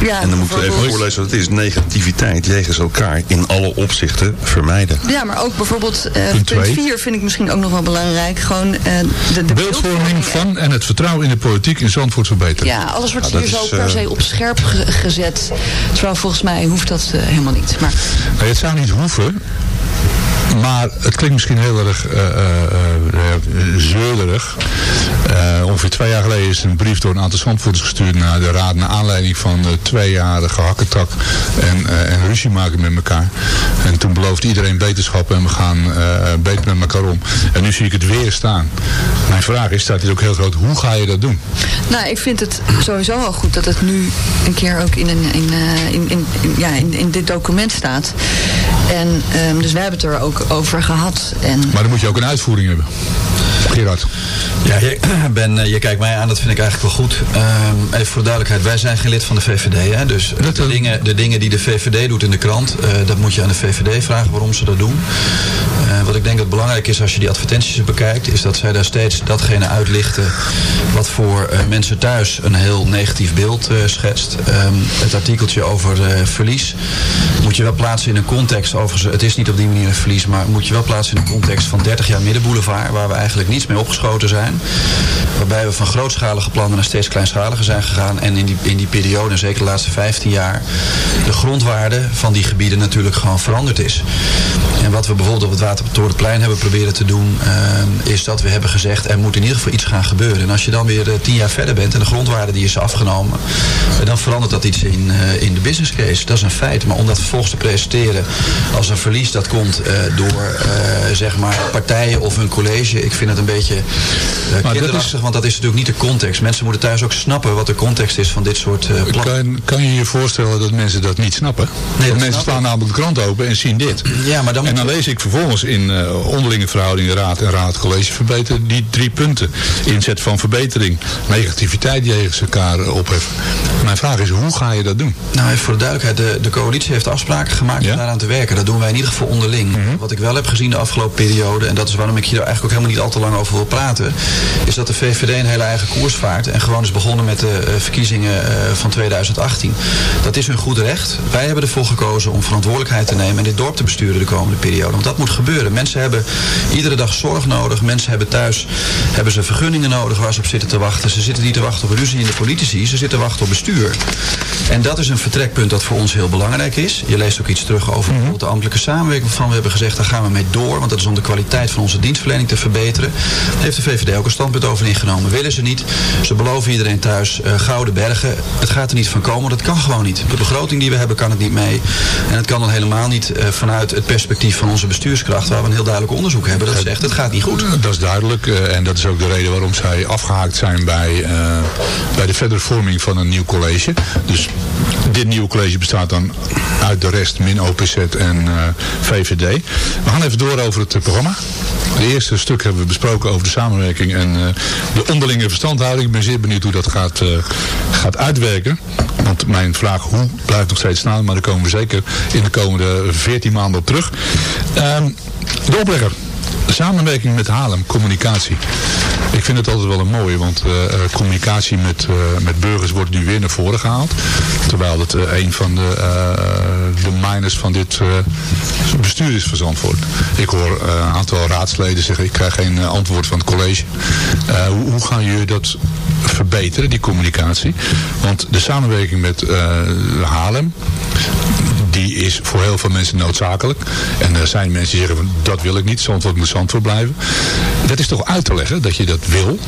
S8: Ja,
S6: en dan moeten we even voorlezen wat het is. Negativiteit jegens elkaar in alle opzichten vermijden.
S8: Ja, maar ook bijvoorbeeld uh, punt 4 vind ik misschien ook nog wel belangrijk. Gewoon uh, de, de
S7: beeldvorming van en het vertrouwen in de politiek in Zandvoort verbeteren.
S8: Ja, alles wordt hier zo per se op scherp gezet. Terwijl volgens mij hoeft dat helemaal niet. Maar...
S7: Nou, het zou niet hoeven. Maar het klinkt misschien heel erg uh, ongeveer twee jaar geleden is een brief door een aantal zandvoerders gestuurd naar de raad. Naar aanleiding van twee jaar gehakketak en, en ruzie maken met elkaar. En toen beloofde iedereen beterschap en we gaan beter met elkaar om. En nu zie ik het weer staan. Mijn vraag is, staat hier ook heel groot, hoe ga je dat doen?
S8: Nou, ik vind het sowieso wel goed dat het nu een keer ook in, een, in, in, in, ja, in, in dit document staat. En um, dus wij hebben het er ook over gehad. En...
S7: Maar dan moet je ook een uitvoering hebben. Gerard.
S9: Ja, je, ben, eh, je kijkt mij aan, dat vind ik eigenlijk wel goed. Um, even voor de duidelijkheid, wij zijn geen lid van de VVD. Hè? Dus de, dingen, de dingen die de VVD doet in de krant, uh, dat moet je aan de VVD vragen waarom ze dat doen. Uh, wat ik denk dat belangrijk is als je die advertenties bekijkt, is dat zij daar steeds datgene uitlichten wat voor mensen thuis een heel negatief beeld schetst. Um, het artikeltje over verlies moet je wel plaatsen in een context. Overigens, het is niet op die manier een verlies, maar moet je wel plaatsen in een context van 30 jaar middenboulevard, waar we eigenlijk niets mee opgeschoten zijn. Waarbij we van grootschalige plannen naar steeds kleinschalige zijn gegaan. En in die, in die periode, zeker de laatste 15 jaar, de grondwaarde van die gebieden natuurlijk gewoon veranderd is. En wat we bijvoorbeeld op het Watertorenplein hebben proberen te doen, uh, is dat we hebben gezegd, er moet in ieder geval iets gaan gebeuren. En als je dan weer uh, tien jaar verder bent en de grondwaarde die is afgenomen, uh, dan verandert dat iets in, in de business case. Dat is een feit. Maar om dat vervolgens te presenteren als een verlies, dat komt door zeg maar partijen of een college. Ik vind het een beetje uh, kinderachtig, want dat is natuurlijk niet de context. Mensen moeten thuis ook snappen wat de context is van dit soort uh, plannen.
S7: Kan, kan, je je voorstellen dat mensen dat niet snappen? Nee, want mensen staan namelijk de krant open en zien dit.
S9: Ja, maar dan
S7: en dan lees ik vervolgens in uh, onderlinge verhoudingen raad en raad college verbeteren die drie punten. Inzet van verbetering, negativiteit jegens elkaar opheffen. Mijn vraag is, hoe ga je dat doen?
S9: Nou, even voor de duidelijkheid. De, de coalitie heeft afspraken gemaakt ja? om daaraan te werken. Dat doen wij in ieder geval onderling. Mm -hmm. Wat ik wel heb gezien de afgelopen periode, en dat is waarom ik hier eigenlijk ook helemaal niet al te lang over wil praten, is dat de VVD een hele eigen koers vaart en gewoon is begonnen met de uh, verkiezingen uh, van 2018. Dat is hun goed recht. Wij hebben ervoor gekozen om verantwoordelijkheid te nemen en dit dorp te besturen de komende periode. Want dat moet gebeuren. Mensen hebben iedere dag zorg nodig. Mensen hebben thuis hebben ze vergunningen nodig waar ze op zitten te wachten. Ze zitten niet te wachten op ruzie in de politici. Ze zitten te wachten op bestuur. En dat is een vertrekpunt dat voor ons heel belangrijk is. Je leest ook iets terug over bijvoorbeeld de ambtelijke samenwerking. Waarvan we hebben gezegd, daar gaan we mee door. Want dat is om de kwaliteit van onze dienstverlening te verbeteren. Heeft de VVD ook een standpunt over ingenomen. Willen ze niet. Ze beloven iedereen thuis uh, gouden bergen. Het gaat er niet van komen. Dat kan gewoon niet. De begroting die we hebben kan het niet mee. En het kan dan helemaal niet uh, vanuit het perspectief van onze bestuurskracht. Waar we een heel duidelijk onderzoek hebben. Dat zegt, het gaat niet goed.
S7: Dat is duidelijk. Uh, en dat is ook de reden waarom zij afgehaakt zijn bij, bij de verdere vorming van een nieuw college. Dus dit nieuwe college bestaat dan uit de rest min OPZ en VVD. We gaan even door over het programma. Het eerste stuk hebben we besproken over de samenwerking en uh, de onderlinge verstandhouding. Ik ben zeer benieuwd hoe dat gaat, uh, gaat uitwerken. Want mijn vraag hoe blijft nog steeds staan, maar daar komen we zeker in de komende 14 maanden op terug. Um, de oplegger. Samenwerking met Haarlem, communicatie. Ik vind het altijd wel een mooie, want uh, communicatie met, uh, met burgers wordt nu weer naar voren gehaald. Terwijl het een van de, de miners van dit bestuur is van Zandvoort. Ik hoor een aantal raadsleden zeggen, ik krijg geen antwoord van het college. hoe, hoe gaan jullie dat verbeteren, die communicatie. Want de samenwerking met Haarlem, die is voor heel veel mensen noodzakelijk. En er zijn mensen die zeggen, dat wil ik niet, Zandvoort moet Zandvoort blijven. Dat is toch uit te leggen dat je dat wil?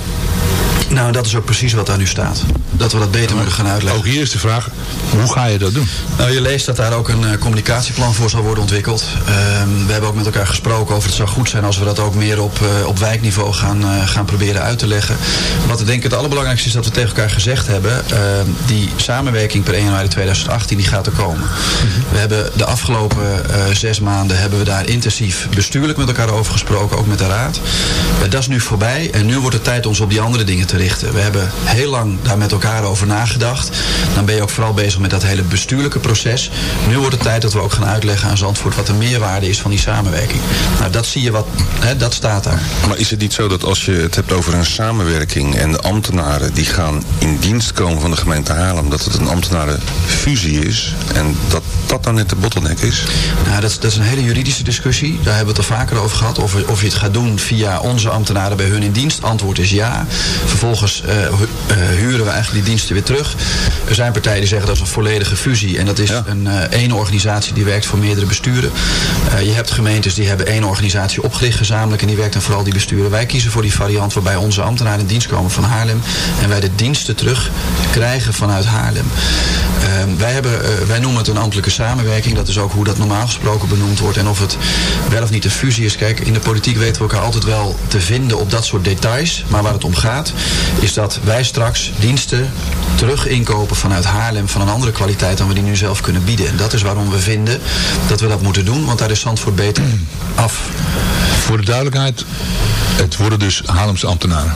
S9: Nou, dat is ook precies wat daar nu staat. Dat we dat beter moeten gaan uitleggen.
S7: Ook hier is de vraag, hoe ga je dat doen?
S9: Nou, je leest dat daar ook een uh, communicatieplan voor zal worden ontwikkeld. Uh, we hebben ook met elkaar gesproken over het zou goed zijn als we dat ook meer op, uh, op wijkniveau gaan, eh, gaan proberen uit te leggen. Wat ik denk het allerbelangrijkste is dat we tegen elkaar gezegd hebben, ehm, die samenwerking per 1 januari 2018 die gaat er komen. Mhm. We hebben de afgelopen eh, zes maanden hebben we daar intensief bestuurlijk met elkaar over gesproken, ook met de raad. dat is nu voorbij en nu wordt het tijd ons op die andere dingen te richten. We hebben heel lang daar met elkaar over nagedacht. Dan ben je ook vooral bezig met dat hele bestuurlijke proces. Nu wordt het tijd dat we ook gaan uitleggen aan Zandvoort wat de meerwaarde is van die samenwerking. Nou, dat zie je wat, hè, dat staat daar.
S6: Maar is het niet zo dat als je het hebt over een samenwerking en de ambtenaren die gaan in dienst komen van de gemeente Haarlem, dat het een ambtenarenfusie is en dat dat dan net de bottleneck is?
S9: Nou, dat, dat is een hele juridische discussie. Daar hebben we het al vaker over gehad. Of, of je het gaat doen via onze ambtenaren bij hun in dienst. Antwoord is ja. Vervolgens uh, uh, huren we eigenlijk die diensten weer terug. Er zijn partijen die zeggen dat is een volledige fusie. En dat is een één organisatie die werkt voor meerdere besturen. je hebt gemeentes die hebben één organisatie opgericht gezamenlijk. En die werkt dan vooral die besturen. Wij kiezen voor die variant waarbij onze ambtenaren in dienst komen van Haarlem. En wij de diensten terug krijgen vanuit Haarlem. Ehm, wij, hebben, wij noemen het een ambtelijke samenwerking. Dat is ook hoe dat normaal gesproken benoemd wordt. En of het wel of niet een fusie is. Kijk, in de politiek weten we elkaar altijd wel te vinden op dat soort details. Maar waar het om gaat, is dat wij straks diensten terug inkopen vanuit Haarlem van een andere kwaliteit dan we die nu zelf kunnen bieden. En dat is waarom we vinden dat we dat moeten doen, want daar is Zandvoort beter af.
S7: Voor de duidelijkheid, het worden dus Haarlemse ambtenaren.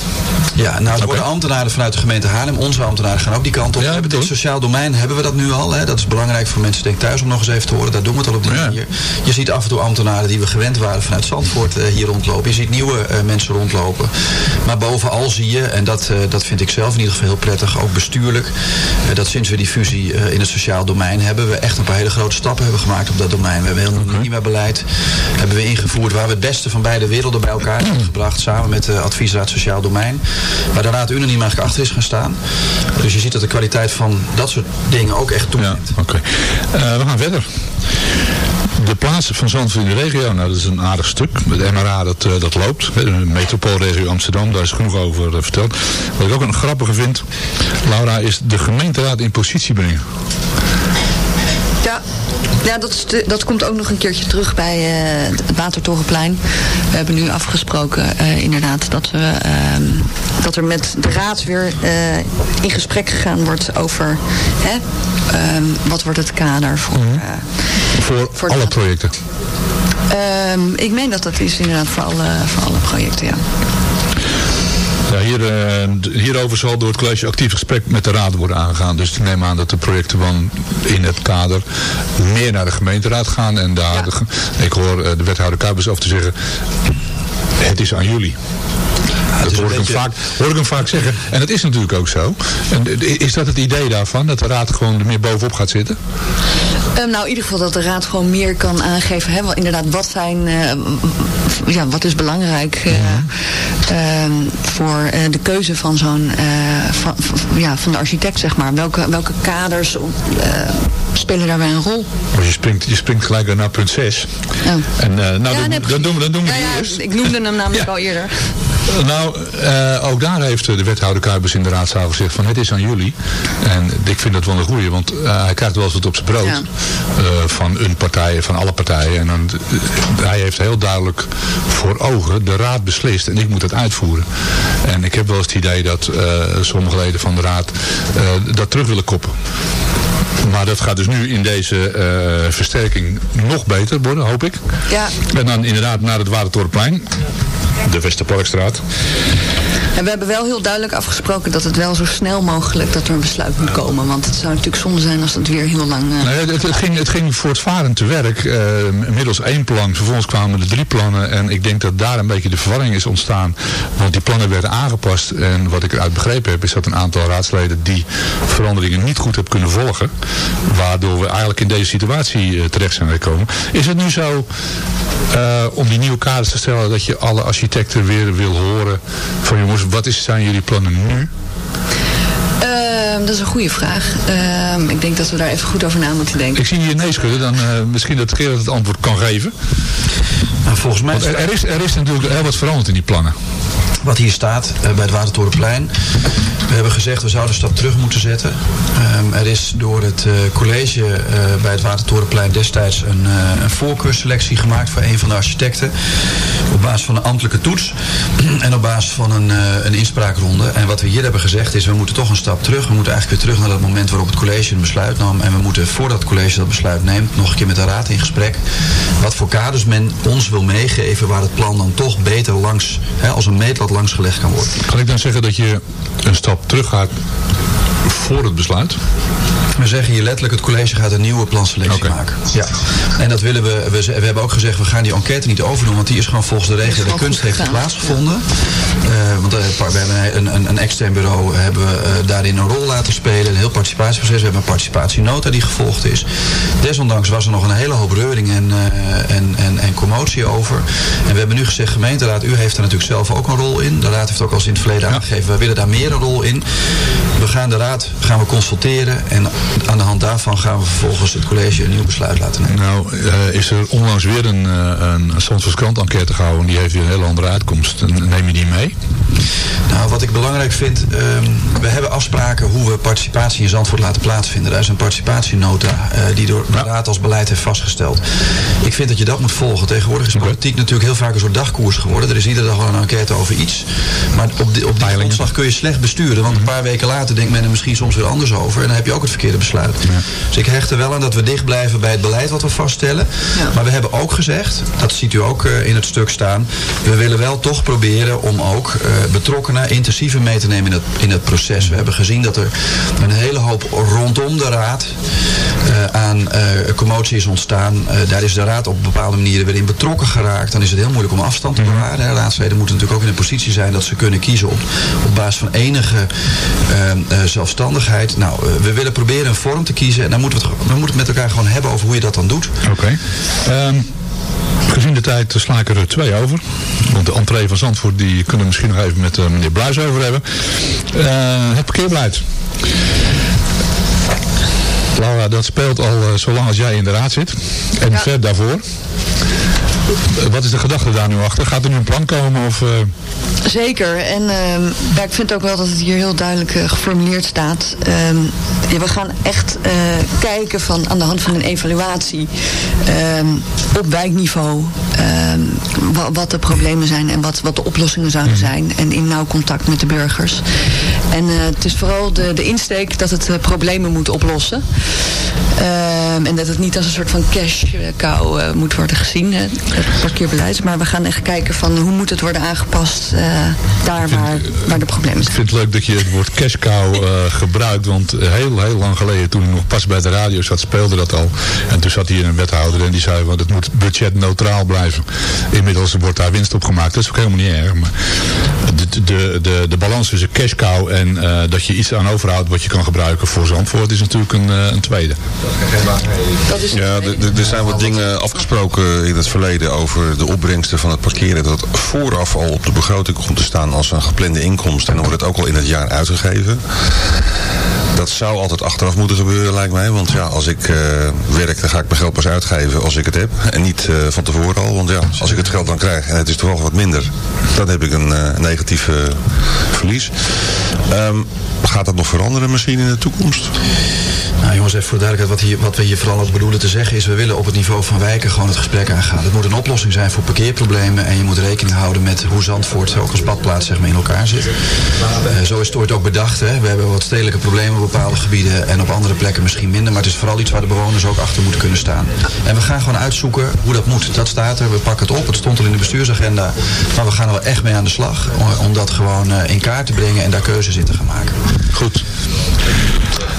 S9: Ja, nou het worden ambtenaren vanuit de gemeente Haarlem. Onze ambtenaren gaan ook die kant op. Ja, het sociaal domein hebben we dat nu al. Hè. Dat is belangrijk voor mensen denk thuis om nog eens even te horen. Daar doen we het al op die manier. Je ziet af en toe ambtenaren die we gewend waren vanuit Zandvoort uh, hier rondlopen. Je ziet nieuwe uh, mensen rondlopen. Maar bovenal zie je, en dat, uh, dat vind ik zelf in ieder geval heel prettig, ook bestuurlijk, dat sinds we die fusie in het sociaal domein hebben, we echt een paar hele grote stappen hebben gemaakt op dat domein. We hebben heel okay. nieuw beleid hebben we ingevoerd waar we het beste van beide werelden bij elkaar hebben gebracht. Samen met de adviesraad Sociaal Domein. Waar de Raad unaniem eigenlijk achter is gaan staan. Dus je ziet dat de kwaliteit van dat soort dingen ook echt toeneemt.
S7: Ja, Oké. Okay. we gaan verder. De plaatsen van Zandvoort in de regio, nou dat is een aardig stuk. Het MRA dat, uh, dat loopt. De metropoolregio Amsterdam, daar is genoeg over uh, verteld. Wat ik ook een grappige vind, Laura, is de gemeenteraad in positie brengen.
S8: Ja, ja dat, de, dat komt ook nog een keertje terug bij uh, het Watertorenplein. We hebben nu afgesproken uh, inderdaad dat, we, uh, dat er met de raad weer uh, in gesprek gegaan wordt over hè, wat wordt het kader voor... -hmm.
S7: voor, voor alle projecten?
S8: Ehm, ik meen dat dat is inderdaad voor alle, voor alle projecten, ja.
S7: Ja, hier, uh, hierover zal door het college actief gesprek met de raad worden aangegaan. Dus ik neem aan dat de projecten van in het kader meer naar de gemeenteraad gaan. En daar, ja. de, ik hoor uh, de wethouder Kuipers over te zeggen, het is aan jullie. Ja, dat hoor ik, beetje... vaak, hoor ik hem vaak zeggen. En dat is natuurlijk ook zo. En is dat het idee daarvan? Dat de raad gewoon er meer bovenop gaat zitten?
S8: Um, nou, in ieder geval dat de raad gewoon meer kan aangeven. Hè, inderdaad, wat zijn... Uh, ja, wat is belangrijk uh, voor uh, de keuze van zo'n van, ja, van de architect, zeg maar. Welke, welke kaders spelen daarbij een rol?
S7: Oh, je, springt, je springt gelijk naar punt 6. Oh. En nou, ja, dan, dan, doen we, dan doen we
S8: ja, ja, eerst. Ik noemde hem namelijk al eerder.
S7: Nou, uh, ook daar heeft de wethouder Kuipers in de raadzaal gezegd van het is aan jullie. En ik vind dat wel een goeie, want uh, hij krijgt wel eens wat op zijn brood. Ja. Uh, van een partij, van alle partijen. En dan, hij heeft heel duidelijk voor ogen de raad beslist en ik moet het uitvoeren. En ik heb wel eens het idee dat sommige leden van de raad dat terug willen koppen. Maar dat gaat dus nu in deze uh, versterking nog beter worden, hoop ik.
S8: Ja.
S7: En dan inderdaad naar het Watertorenplein de Westerparkstraat.
S8: En we hebben wel heel duidelijk afgesproken dat het wel zo snel mogelijk dat er een besluit moet komen. Want het zou natuurlijk zonde zijn als het weer heel lang... Uh...
S7: Nee, het, het, ging, het ging voortvarend te werk. Uh, middels één plan. Vervolgens kwamen er drie plannen. En ik denk dat daar een beetje de verwarring is ontstaan. Want die plannen werden aangepast. En wat ik eruit begrepen heb is dat een aantal raadsleden die veranderingen niet goed hebben kunnen volgen. Waardoor we eigenlijk in deze situatie uh, terecht zijn gekomen. Is het nu zo, om die nieuwe kaders te stellen, dat je alle architecten architecten weer wil horen van jongens, wat is, zijn jullie plannen nu?
S8: Ehm, dat is een goede vraag. Ehm, ik denk dat we daar even goed over na moeten denken.
S7: Ik zie je nee schudden, dan uh, misschien dat Gerard het antwoord kan geven.
S9: Nou, volgens mij...
S7: Er, er, is, er is natuurlijk heel wat veranderd in die plannen
S9: wat hier staat uh, bij het Watertorenplein. We hebben gezegd we zouden een stap terug moeten zetten. Um, er is door het uh, college uh, bij het Watertorenplein destijds een, een voorkeursselectie gemaakt voor een van de architecten. Op basis van een ambtelijke toets en op basis van een, een inspraakronde. En wat we hier hebben gezegd is we moeten toch een stap terug. We moeten eigenlijk weer terug naar dat moment waarop het college een besluit nam. En we moeten voordat het college dat besluit neemt nog een keer met de raad in gesprek. Wat voor kaders men ons wil meegeven waar het plan dan toch beter langs, hè, als een meetlat langs gelegd kan worden.
S7: Kan ik dan zeggen dat je een stap terug gaat voor het besluit?
S9: We zeggen hier letterlijk, het college gaat een nieuwe planselectie okay. maken. Ja. En dat willen we, we, we, hebben ook gezegd, we gaan die enquête niet overdoen, want die is gewoon volgens de regelen. De kunst heeft plaatsgevonden. Uh, want uh, we hebben een, een, een extern bureau hebben we uh, daarin een rol laten spelen. Een heel participatieproces. We hebben een participatienota die gevolgd is. Desondanks was er nog een hele hoop reuring en, en, en, en commotie over. En we hebben nu gezegd, gemeenteraad, u heeft er natuurlijk zelf ook een rol in. De raad heeft ook al in het verleden ja. aangegeven, we willen daar meer een rol in. We gaan de raad gaan we consulteren en aan de hand daarvan gaan we vervolgens het college een nieuw besluit laten nemen.
S7: Nou, uh, is er onlangs weer een, uh, een enquête gehouden. Die heeft weer een hele andere uitkomst. Neem je die mee?
S9: Nou, wat ik belangrijk vind, um, we hebben afspraken hoe we participatie in Zandvoort laten plaatsvinden. Daar is een participatienota uh, die door ja. de Raad als beleid heeft vastgesteld. Ik vind dat je dat moet volgen. Tegenwoordig is politiek natuurlijk heel vaak een soort dagkoers geworden. Er is iedere dag wel een enquête over iets. Maar op, die, op die grondslag kun je slecht besturen. Want een paar weken later denkt men er misschien soms weer anders over. En dan heb je ook het verkeerde besluit. Ja. Dus ik hecht er wel aan dat we dicht blijven bij het beleid wat we vaststellen. Ja. Maar we hebben ook gezegd, dat ziet u ook uh, in het stuk staan. We willen wel toch proberen om ook uh, betrokkenen intensiever mee te nemen in het, in het proces. We hebben gezien dat er een hele hoop rondom de raad uh, aan commotie is ontstaan. daar is de raad op bepaalde manieren weer in betrokken geraakt. Dan is het heel moeilijk om afstand te bewaren. Mm. Raadsleden moeten natuurlijk ook in een positie zijn dat ze kunnen kiezen op, op basis van enige zelfstandigheid. Nou, we willen proberen een vorm te kiezen. En dan moeten we het, we moeten het met elkaar gewoon hebben over hoe je dat dan doet.
S7: Oké. Okay. Um, gezien de tijd sla ik er twee over. Want de entree van Zandvoort die kunnen we misschien nog even met uh, meneer Bluis over hebben. Uh, het parkeerbeleid. Laura, dat speelt al uh, zolang als jij in de raad zit. En ja. ver daarvoor. Wat is de gedachte daar nu achter? Gaat er nu een plan komen? Of, uh...
S8: Zeker. En ja, ik vind ook wel dat het hier heel duidelijk uh, geformuleerd staat. Ja, we gaan echt kijken van, aan de hand van een evaluatie um, op wijkniveau wat, wat, de problemen zijn en wat, wat de oplossingen zouden zijn. En in nauw contact met de burgers. En het is vooral de, de insteek dat het problemen moet oplossen. en dat het niet als een soort van cash cow moet worden gezien. Hè, het parkeerbeleid. Maar we gaan echt kijken van hoe moet het worden aangepast daar waar, waar de problemen zijn.
S7: Ik vind het leuk dat je het woord cash cow gebruikt. Want heel, heel lang geleden, toen ik nog pas bij de radio zat, speelde dat al. En toen zat hier een wethouder en die zei, want het moet budgetneutraal blijven. Inmiddels wordt daar winst op gemaakt. Dat is ook helemaal niet erg. Maar de, de, de, de balans tussen cash cow en uh, dat je iets aan overhoudt wat je kan gebruiken voor Zandvoort is natuurlijk een, een tweede.
S6: Dat is ja, er zijn wat dingen afgesproken in het verleden over de opbrengsten van het parkeren. Dat het vooraf al op de begroting komt te staan als een geplande inkomst. En dan wordt het ook al in het jaar uitgegeven. Dat zou altijd achteraf moeten gebeuren, lijkt mij. Want ja, als ik uh, werk, dan ga ik mijn geld pas uitgeven als ik het heb. En niet uh, van tevoren al. Want ja, als ik het geld dan krijg en het is toevallig wat minder, dan heb ik een uh, negatief verlies. Um, gaat dat nog veranderen misschien in de toekomst?
S9: Nou jongens, even voor de duidelijkheid, wat, wat we hier vooral ook bedoelen te zeggen is, we willen op het niveau van wijken gewoon het gesprek aangaan. Het moet een oplossing zijn voor parkeerproblemen en je moet rekening houden met hoe Zandvoort ook als badplaats zeg maar, in elkaar zit. Uh, zo is het ooit ook bedacht. Hè. We hebben wat stedelijke problemen op bepaalde gebieden en op andere plekken misschien minder, maar het is vooral iets waar de bewoners ook achter moeten kunnen staan. En we gaan gewoon uitzoeken hoe dat moet. Dat staat er, we pakken het op, het stond al in de bestuursagenda, maar we gaan er wel echt mee aan de slag om, om dat gewoon uh, in kaart te brengen en daar keuzes in te gaan maken.
S7: Goed.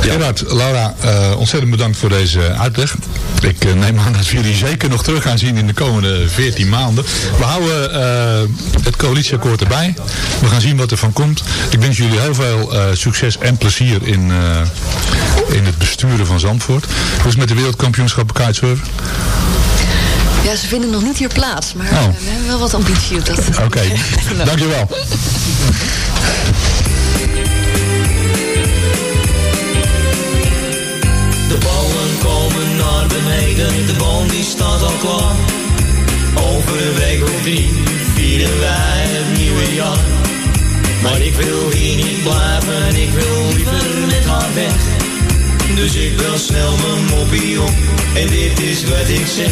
S7: Ja. Gerard, Laura, uh, ontzettend bedankt voor deze uitleg. Ik uh, neem aan dat we jullie zeker nog terug gaan zien in de komende 14 maanden. We houden uh, het coalitieakkoord erbij. We gaan zien wat er van komt. Ik wens jullie heel veel succes en plezier in, in het besturen van Zandvoort. Hoe is het met de wereldkampioenschappen kitesurfen?
S8: Ja, ze vinden nog niet hier plaats, maar
S7: Oh.
S8: eh, we hebben wel wat ambitie op dat.
S7: Oké, dankjewel.
S10: De ballen komen naar beneden, de boom die staat al klaar. Over een week of drie vieren wij het nieuwe jaar. Maar ik wil hier niet blijven, ik wil liever met haar weg. Dus ik bel snel mijn moppie op en dit is wat ik zeg.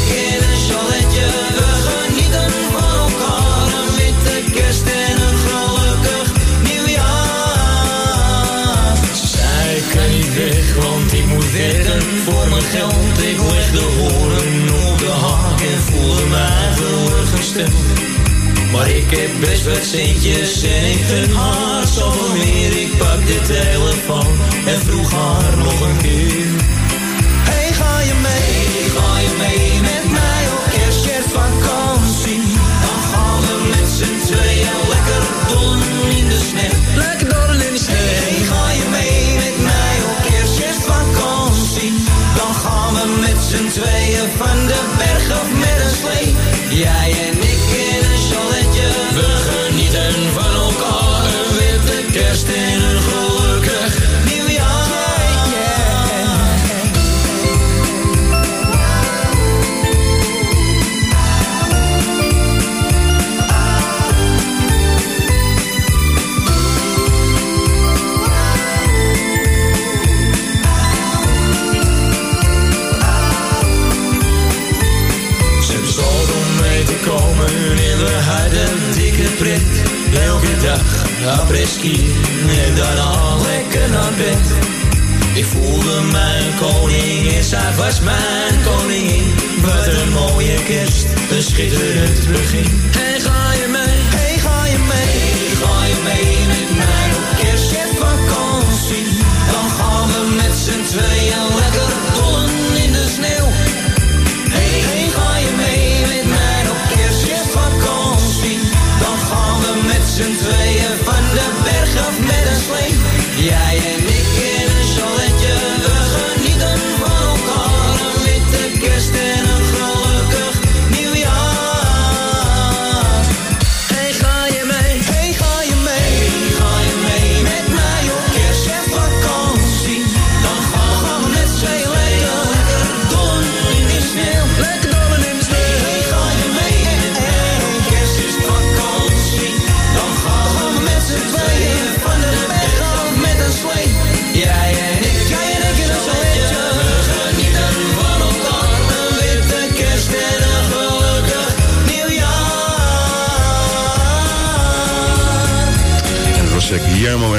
S10: geld. Ik leg de horen op de haak en voelde mij teleurgesteld. Maar ik heb best wat centjes en ik gun haar zoveel meer. Ik pak de telefoon en vroeg haar nog een keer.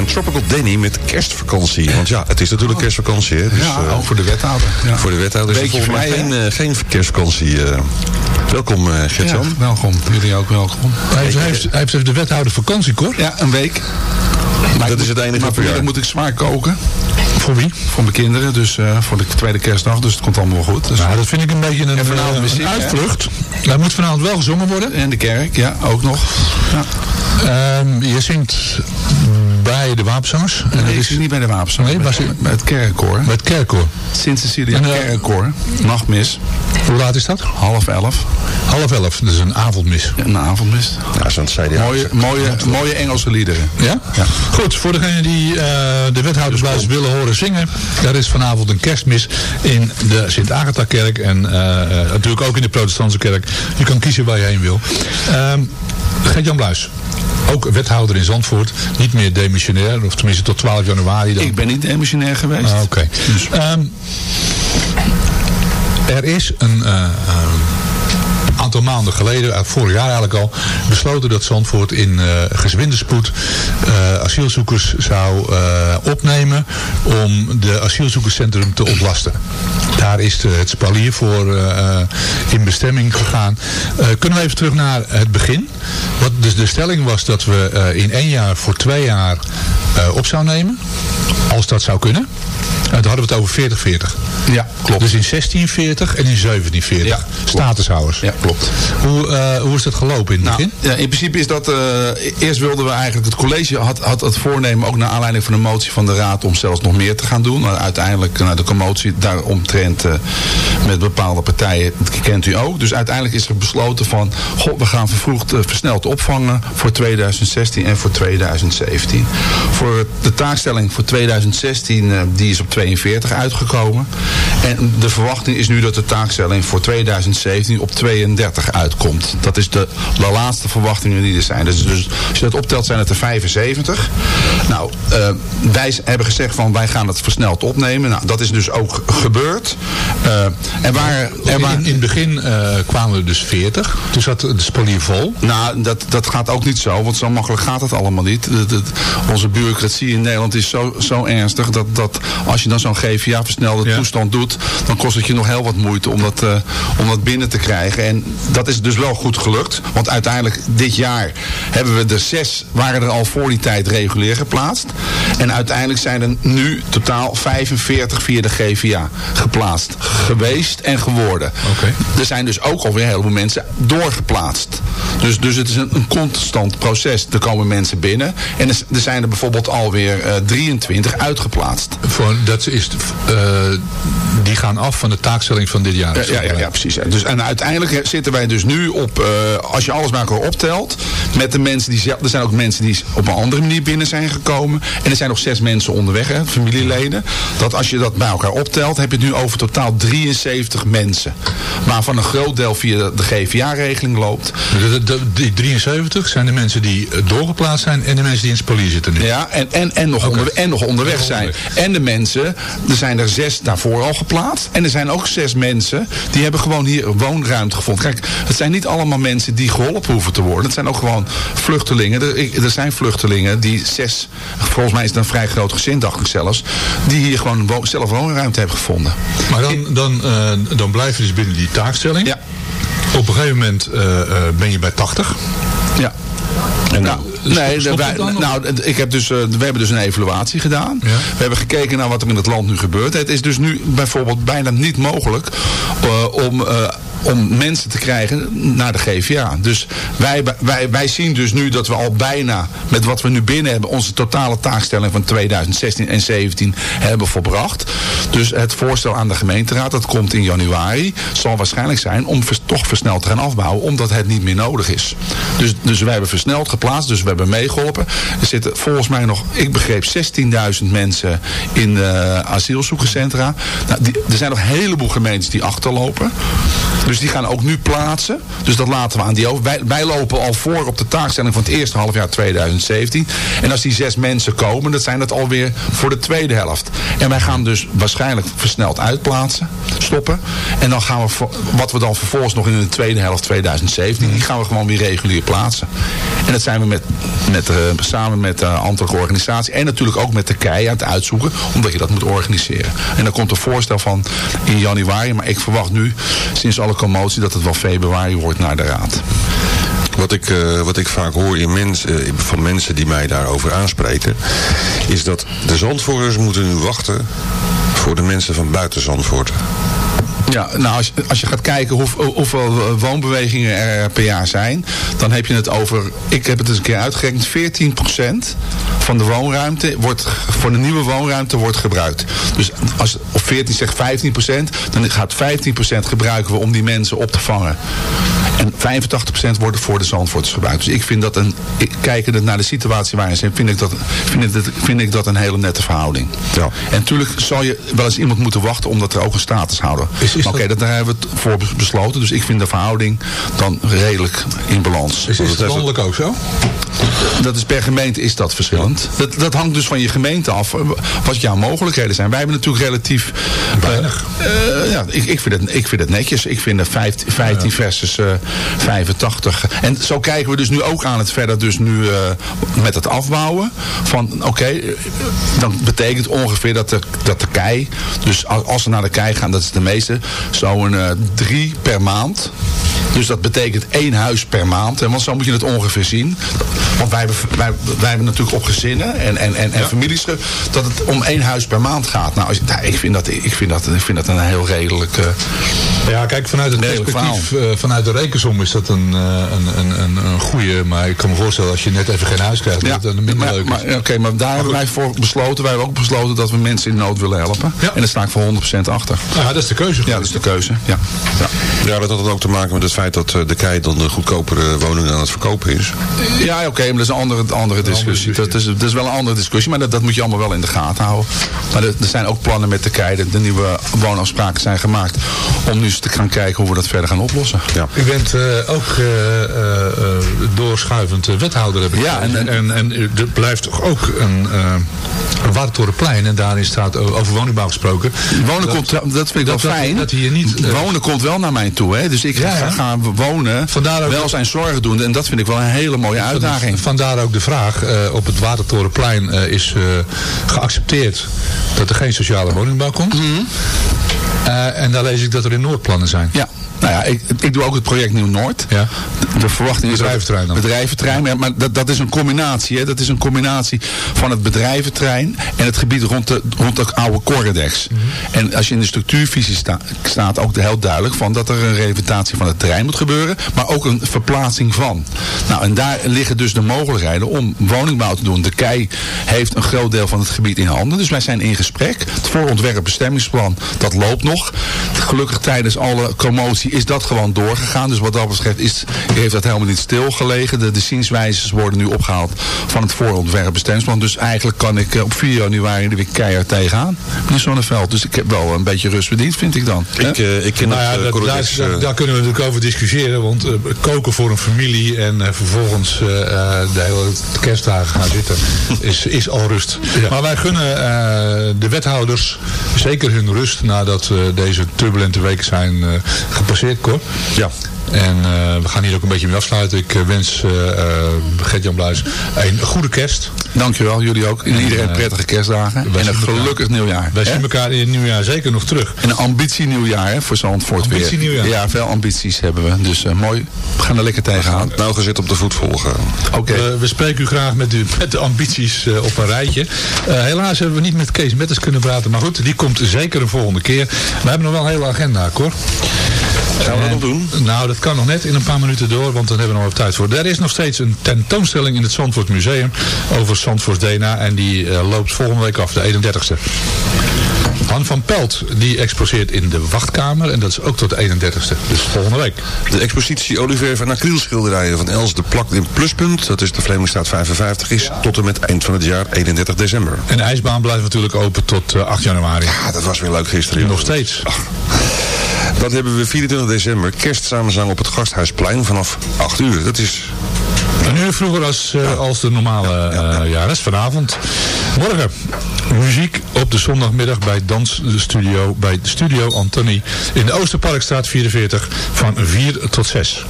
S10: En
S6: Tropical Danny met kerstvakantie. Want ja, het is natuurlijk kerstvakantie. Hè? Dus,
S11: Ja,
S6: eh,
S11: ook voor de wethouder. Ja.
S6: Voor de wethouder is er volgens mij geen, eh, geen kerstvakantie. eh. welkom uh, Gert-Jan.
S11: Ja, welkom. Jullie ook welkom.
S7: Hij heeft, hij heeft, hij heeft de wethouder vakantie, Cor.
S11: Ja, een week. Maar
S6: dat is het enige
S11: Maar
S6: per jaar.
S11: vanmiddag moet ik zwaar koken.
S7: Voor wie?
S11: Voor mijn kinderen. Dus eh, voor de tweede kerstdag. Dus het komt allemaal wel goed. Dus
S7: Nou, dat vind ik een beetje een,
S11: En vanavond muziek,
S7: een
S11: hè?
S7: uitvlucht. Hij moet vanavond wel gezongen worden.
S11: En de kerk, ja, ook nog. Ja.
S7: Ehm, je zingt bij de wapenzangers. En
S11: Nee,
S7: dat
S11: ik
S7: is
S11: zit niet bij de wapens.
S7: Nee,
S11: bij,
S7: waar zit-
S11: bij het kerkkoor.
S7: bij het kerkkoor.
S11: Sint-Cecilia
S7: En, eh,
S11: kerkkoor. Nachtmis.
S7: Hoe laat is dat?
S11: Half elf.
S7: Half elf. Dat is een avondmis.
S11: Een avondmis.
S6: Ja, zo'n CD.
S11: Mooie, mooie, mooie Engelse liederen.
S7: Ja? Goed, voor degenen die eh, de wethoudersbuis willen horen zingen. Er is vanavond een kerstmis in de Sint-Agatha-kerk. En eh, eh, natuurlijk ook in de protestantse kerk. Je kan kiezen waar je heen wil. Ehm Gert-Jan Bluis. Ook wethouder in Zandvoort. Niet meer demissionair. Of tenminste tot 12 januari. Dan.
S11: Ik ben niet demissionair geweest.
S7: Ah, Oké. Ehm, er is een eh, eh, aantal maanden geleden, uit vorig jaar eigenlijk al, besloten dat Zandvoort in eh spoed eh, asielzoekers zou eh, opnemen om de asielzoekerscentrum te ontlasten. Daar is de- het spalier voor eh, eh, in bestemming gegaan. Eh, kunnen we even terug naar het begin? Wat dus de stelling was dat we in één jaar voor twee jaar op zou nemen. Als dat zou kunnen. dan hadden we het over 40-40.
S11: Ja, klopt.
S7: Dus in 1640 en in 1740.
S11: Ja,
S7: Statushouders.
S11: Ja, klopt.
S7: Hoe, hoe is dat gelopen in het
S11: Nou,
S7: begin?
S11: ja, in principe is dat. eerst wilden we eigenlijk. Het college had, had het voornemen, ook naar aanleiding van de motie van de Raad. om zelfs nog meer te gaan doen. Maar uiteindelijk, naar de commotie daaromtrent. Eh met bepaalde partijen. dat kent u ook. Dus uiteindelijk is er besloten van. God, we gaan vervroegd, eh, versneld opvangen. voor 2016 en voor 2017. Voor de taakstelling voor 2016. eh, die is op 42 uitgekomen. En de verwachting is nu dat de taakstelling voor 2017 op 32 uitkomt. Dat is de, laatste verwachtingen die er zijn. Dus, dus als je dat optelt zijn het er 75. Nou, wij hebben gezegd van wij gaan het versneld opnemen. Nou, dat is dus ook gebeurd. Eh, er waren, er
S7: In,
S11: waren,
S7: in het begin eh, kwamen er dus 40. Toen zat de spalier vol.
S11: nou, dat, dat gaat ook niet zo, want zo makkelijk gaat het allemaal niet. Dat- dat- onze bureaucratie in Nederland is zo, zo ernstig dat, dat als je dan zo'n GVA-versnelde
S7: Ja.
S11: toestand doet, dan kost het je nog heel wat moeite om dat, eh, om dat binnen te krijgen. En dat is dus wel goed gelukt, want uiteindelijk dit jaar hebben we er zes, waren er al voor die tijd regulier geplaatst. En uiteindelijk zijn er nu totaal 45 via de GVA geplaatst geweest en geworden. Er zijn dus ook alweer een heleboel mensen doorgeplaatst. Dus, dus het is een, een constant proces. Er komen mensen binnen. En er, er zijn er bijvoorbeeld alweer eh 23 uitgeplaatst.
S7: Voor, dat is, eh, die gaan af van de taakstelling van dit jaar.
S11: Ja, ja, ja, precies. ja. Dus, en uiteindelijk zitten wij dus nu op, eh, als je alles bij elkaar optelt, met de mensen die zelf, er zijn ook mensen die op een andere manier binnen zijn gekomen. En er zijn nog zes mensen onderweg, hè, familieleden. Dat als je dat bij elkaar optelt, heb je het nu over totaal 73 mensen. Waarvan een groot deel via de, GVA-regeling loopt.
S7: De- de- die 73 zijn de mensen die eh, doorgeplaatst zijn en de mensen die in het spalier zitten nu.
S11: Ja, en, en, en, nog, onder, en nog onderweg zijn.
S7: onderweg.
S11: En de mensen, er zijn er zes daarvoor al geplaatst. En er zijn ook zes mensen die hebben gewoon hier woonruimte gevonden. Kijk, het zijn niet allemaal mensen die geholpen hoeven te worden. Het zijn ook gewoon vluchtelingen. Er, er zijn vluchtelingen die zes, volgens mij is het een vrij groot gezin, dacht ik zelfs. Die hier gewoon wo- zelf woonruimte hebben gevonden.
S7: Maar dan, dan, eh, dan blijf je dus binnen die taakstelling.
S11: Ja.
S7: Op een gegeven moment eh, eh, ben je bij 80.
S11: Ja.
S7: En
S11: Nou,
S7: stop-
S11: nee, wij-
S7: dan,
S11: nou, ik heb dus, eh, we hebben dus een evaluatie gedaan.
S7: Ja.
S11: We hebben gekeken naar wat er in het land nu gebeurt. Het is dus nu bijvoorbeeld bijna niet mogelijk om, om mensen te krijgen naar de GVA. Dus wij, wij, wij zien dus nu dat we al bijna met wat we nu binnen hebben onze totale taakstelling van 2016 en 17 hebben volbracht. Dus het voorstel aan de gemeenteraad, dat komt in januari, zal waarschijnlijk zijn om toch versneld te gaan afbouwen, omdat het niet meer nodig is. Dus, dus wij hebben versneld geplaatst, dus we hebben meegeholpen. Er zitten volgens mij nog, ik begreep, 16.000 mensen in uh, asielzoekerscentra. Nou, er zijn nog een heleboel gemeentes die achterlopen. Dus die gaan ook nu plaatsen. Dus dat laten we aan die over. Wij, lopen al voor op de taakstelling van het eerste halfjaar 2017. En als die zes mensen komen, dat zijn dat alweer voor de tweede helft. En wij gaan dus waarschijnlijk versneld uitplaatsen, stoppen. En dan gaan we, wat we dan vervolgens nog in de tweede helft 2017, die gaan we gewoon weer regulier plaatsen. En dat zijn we met, met, eh, samen met de ambtelijke organisatie en natuurlijk ook met de KEI aan het uitzoeken, omdat je dat moet organiseren. En dan komt een voorstel van in januari, maar ik verwacht nu, sinds alle commotie, dat het wel februari wordt naar de raad.
S6: Wat ik, eh, wat ik vaak hoor in mens, eh, van mensen die mij daarover aanspreken, is dat de Zandvoorters moeten nu wachten voor de mensen van buiten Zandvoort.
S11: Ja, nou als, als je gaat kijken hoe, hoeveel eh, woonbewegingen er per jaar zijn, dan heb je het over, ik heb het eens een keer uitgerekend, 14% van de woonruimte wordt, voor de nieuwe woonruimte wordt gebruikt. Dus als of 14 zegt 15%, dan gaat 15% gebruiken we om die mensen op te vangen. En 85% wordt voor de Zandvoorters gebruikt. Dus ik vind dat een, ik, kijkende naar de situatie waarin ze zijn, vind ik dat, vind ik dat, vind ik dat een hele nette verhouding.
S6: Ja.
S11: En natuurlijk zal je wel eens iemand moeten wachten omdat er ook een statushouder.
S7: Is- is
S11: Maar Oké,
S7: dat-
S11: daar hebben we het voor bes- besloten. Dus ik vind de verhouding dan redelijk in balans.
S7: Is, is het landelijk ook zo?
S11: Dat is per gemeente is dat verschillend. Dat, dat hangt dus van je gemeente af. eh, Wat jouw mogelijkheden zijn. Wij hebben natuurlijk relatief...
S7: Weinig.
S11: eh, eh, ja, ik, ik, vind het, ik vind het netjes. Ik vind het 15, 15 versus, 85. En zo kijken we dus nu ook aan het verder dus nu uh, met het afbouwen. Van oké, okay, dan betekent ongeveer dat de, dat de kei, dus als we naar de kei gaan, dat is de meeste, zo'n uh, drie per maand. Dus dat betekent één huis per maand. En want zo moet je het ongeveer zien. Want wij hebben, wij, wij hebben natuurlijk op gezinnen en, en, en, en ja. families dat het om één huis per maand gaat. Nou, als, nou ik, vind dat, ik, vind dat, ik vind dat een heel redelijk. Uh,
S7: ja, kijk, vanuit het perspectief, vanuit de rekensom is dat een, uh, een, een, een, een goede. Maar ik kan me voorstellen, als je net even geen huis krijgt, ja, dat het minder
S11: maar,
S7: leuk
S11: maar, Oké, okay, maar daar hebben wij voor besloten. Wij hebben ook besloten dat we mensen in nood willen helpen. Ja. En daar sta ik voor 100% achter.
S7: Ja, dat is de keuze.
S11: Ja, dat is de keuze. Ja.
S6: Ja. ja, dat had ook te maken met het feit dat de KEI dan de goedkopere woningen aan het verkopen is.
S11: Ja, oké, okay, maar dat is een andere, andere discussie. Dat is, dat is wel een andere discussie, maar dat, dat moet je allemaal wel in de gaten houden. Maar er, er zijn ook plannen met de KEI. De nieuwe woonafspraken zijn gemaakt om nu eens te gaan kijken hoe we dat verder gaan oplossen.
S7: Ja. U bent uh, ook uh, uh, doorschuivend wethouder. Heb ik
S11: ja,
S7: en, en, en, er blijft toch ook een, Wartorenplein en daarin staat over woningbouw gesproken.
S11: Wonen dat, komt, dat vind ik
S7: dat,
S11: wel fijn.
S7: Dat hier niet,
S11: wonen komt wel naar mij toe. Hè? Dus ik ja, ga, ga wonen,
S7: Vandaar ook,
S11: wel zijn zorgen doen. En dat vind ik wel een hele mooie uitdaging.
S7: Vandaar ook de vraag. op het Watertorenplein is geaccepteerd dat er geen sociale woningbouw komt.
S11: Mm -hmm.
S7: Uh, en daar lees ik dat er in Noordplannen zijn.
S11: Ja. Nou ja, ik, ik doe ook het project Nieuw-Noord.
S7: Ja.
S11: De, de verwachting is
S7: bedrijventerrein dan?
S11: Bedrijventerrein, ja. maar dat, dat is een combinatie. Hè. Dat is een combinatie van het bedrijventerrein en het gebied rond de, rond de oude Corredex.
S7: Mhm.
S11: Mm -hmm. En als je in de structuurvisie sta, staat ook heel duidelijk van dat er een revitatie van het terrein moet gebeuren, maar ook een verplaatsing van. Nou, en daar liggen dus de mogelijkheden om woningbouw te doen. De KEI heeft een groot deel van het gebied in handen, dus wij zijn in gesprek. Het voorontwerp bestemmingsplan, dat loopt nog. Gelukkig tijdens alle commotie is dat gewoon doorgegaan. Dus wat dat betreft is, heeft dat helemaal niet stilgelegen. De, de zienswijzes worden nu opgehaald van het voorontwerp bestemmingsplan. Dus eigenlijk kan ik op 4 januari er weer keihard tegenaan. Meneer Zonneveld. Dus ik heb wel een beetje rust verdiend, vind ik dan.
S6: Ik, uh, ik ken
S7: nou ja,
S6: dat,
S7: dat, daar, daar, daar, kunnen we natuurlijk over discussiëren. Want uh, koken voor een familie en uh, vervolgens de hele kerstdagen gaan zitten is, is al rust. Ja. Maar wij gunnen de wethouders zeker hun rust nadat deze turbulente weken zijn gepasseerd. Cor.
S6: Ja.
S7: En uh, we gaan hier ook een beetje mee afsluiten. Ik uh, wens uh, Gert-Jan Bluis een goede kerst.
S11: Dankjewel, jullie ook. En iedereen prettige kerstdagen. En een gelukkig nieuwjaar.
S7: Wij zien elkaar in het nieuwjaar zeker nog terug.
S11: En een ambitie nieuwjaar hè, voor Zandvoort
S7: ambitie
S11: weer.
S7: Nieuwjaar.
S11: Ja, veel ambities hebben we. Dus mooi. We gaan er lekker tegenaan.
S6: Nou gezet op de voet volgen.
S11: Oké. Okay.
S7: We, we, spreken u graag met, u, met de ambities op een rijtje. helaas hebben we niet met Kees Metters kunnen praten. Maar goed, die komt zeker een volgende keer. We hebben nog wel een hele agenda, hoor.
S6: Gaan we dat nog doen?
S7: Nou, dat kan nog net in een paar minuten door, want dan hebben we nog wat tijd voor. Er is nog steeds een tentoonstelling in het Zandvoort Museum over Zandvoorts DNA. En die uh, loopt volgende week af, de 31ste. Han van Pelt, die exposeert in de wachtkamer. En dat is ook tot de 31ste, dus volgende week.
S6: De expositie Olivier van acrylschilderijen van Els de Plak in Pluspunt. Dat is de Vlemingstraat 55 is. Tot en met eind van het jaar, 31 december.
S7: En de ijsbaan blijft natuurlijk open tot uh, 8 januari.
S6: Ja, dat was weer leuk gisteren.
S7: Nog steeds.
S6: Ach. Dan hebben we 24 december kerstsamenzang op het Gasthuisplein vanaf 8 uur. Dat is
S7: een uur vroeger als, uh, als de normale uh, ja, ja. ja, dat is vanavond. Morgen muziek op de zondagmiddag bij Dansstudio, bij Studio Antoni in de Oosterparkstraat 44 van 4 tot 6.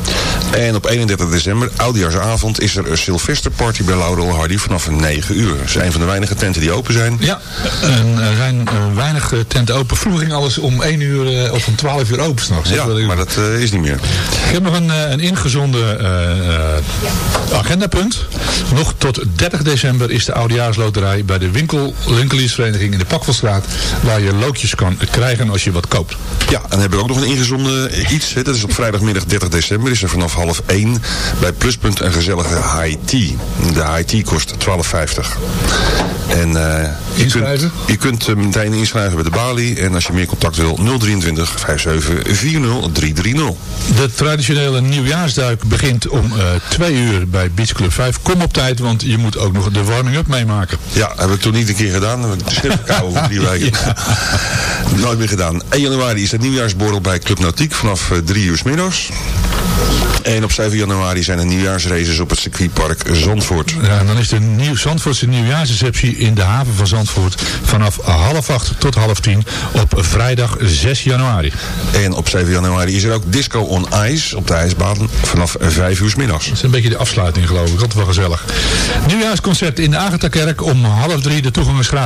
S6: En op 31 december, oudjaarsavond, is er een Sylvesterparty bij Laurel Hardy vanaf 9 uur. Dat is een van de weinige tenten die open zijn.
S7: Ja, en er zijn uh, weinig tenten open. Vroeger ging alles om 1 uur of om 12 uur open s'nachts.
S6: Ja, maar dat uh, is niet meer.
S7: Ik heb nog een, een ingezonden agendapunt. Nog tot 30 december is de oudejaarsloterij bij de winkel, winkeliersvereniging in de Pakvelstraat. Waar je loodjes kan krijgen als je wat koopt.
S6: Ja, en dan hebben we ook nog een ingezonden iets. Hè. Dat is op vrijdagmiddag 30 december. Is er vanaf half 1 bij Pluspunt een gezellige high tea. De high tea kost 12,50. En uh, je kunt, je kunt uh, meteen inschrijven bij de balie. En als je meer contact wil, 023 57 40 330.
S7: De traditionele nieuwjaarsduik begint om uh, 2 uur bij Beach Club 5. Kom op tijd, want je moet ook nog de warming-up meemaken.
S6: Ja, hebben we toen niet een keer gedaan. We hebben over drie weken. ja. Nooit meer gedaan. 1 januari is het nieuwjaarsborrel bij Club Nautiek vanaf 3 uur s middags. En op 7 januari zijn er nieuwjaarsraces op het circuitpark Zandvoort.
S7: Ja, en dan is de nieuw Zandvoortse nieuwjaarsreceptie in de haven van Zandvoort vanaf half acht tot half tien op vrijdag 6 januari.
S6: En op 7 januari is er ook Disco on Ice op de ijsbaan vanaf 5 uur s middags.
S7: Dat is een beetje de afsluiting geloof ik, altijd wel gezellig. Nieuwjaarsconcert in de Agatha-kerk om half drie, de toegang is gratis.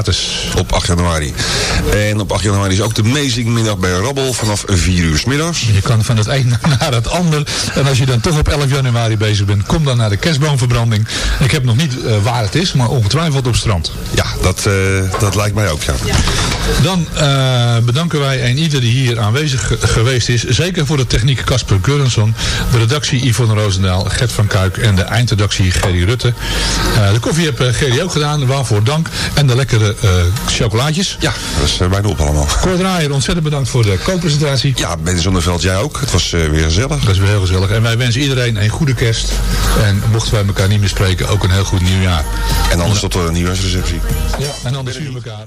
S6: Op 8 januari. En op 8 januari is ook de Amazingmiddag bij Rabbel vanaf 4 uur s middags.
S7: Je kan van het een naar het ander. En als je dan toch op 11 januari bezig bent, kom dan naar de kerstboomverbranding. Ik heb nog niet uh, waar het is, maar ongetwijfeld op strand.
S6: Ja, dat, uh, dat lijkt mij ook, ja.
S7: Dan uh, bedanken wij en ieder die hier aanwezig geweest is. Zeker voor de techniek Casper Gurrenson, de redactie Yvonne Roosendaal, Gert van Kuik en de eindredactie Gerry Rutte. de koffie heb Gerry ook gedaan, waarvoor dank. En de lekkere chocolaatjes.
S6: Ja, dat is bijna op allemaal.
S7: Kort Draaier, ontzettend bedankt voor de co-presentatie.
S6: Ja, Ben Zonneveld, jij ook. Het was weer gezellig.
S7: Dat is weer heel gezellig. En wij wensen iedereen een goede kerst. En mochten wij elkaar niet meer spreken, ook een heel goed nieuwjaar.
S6: En anders tot een nieuwjaarsreceptie.
S7: Ja, en anders zien we elkaar.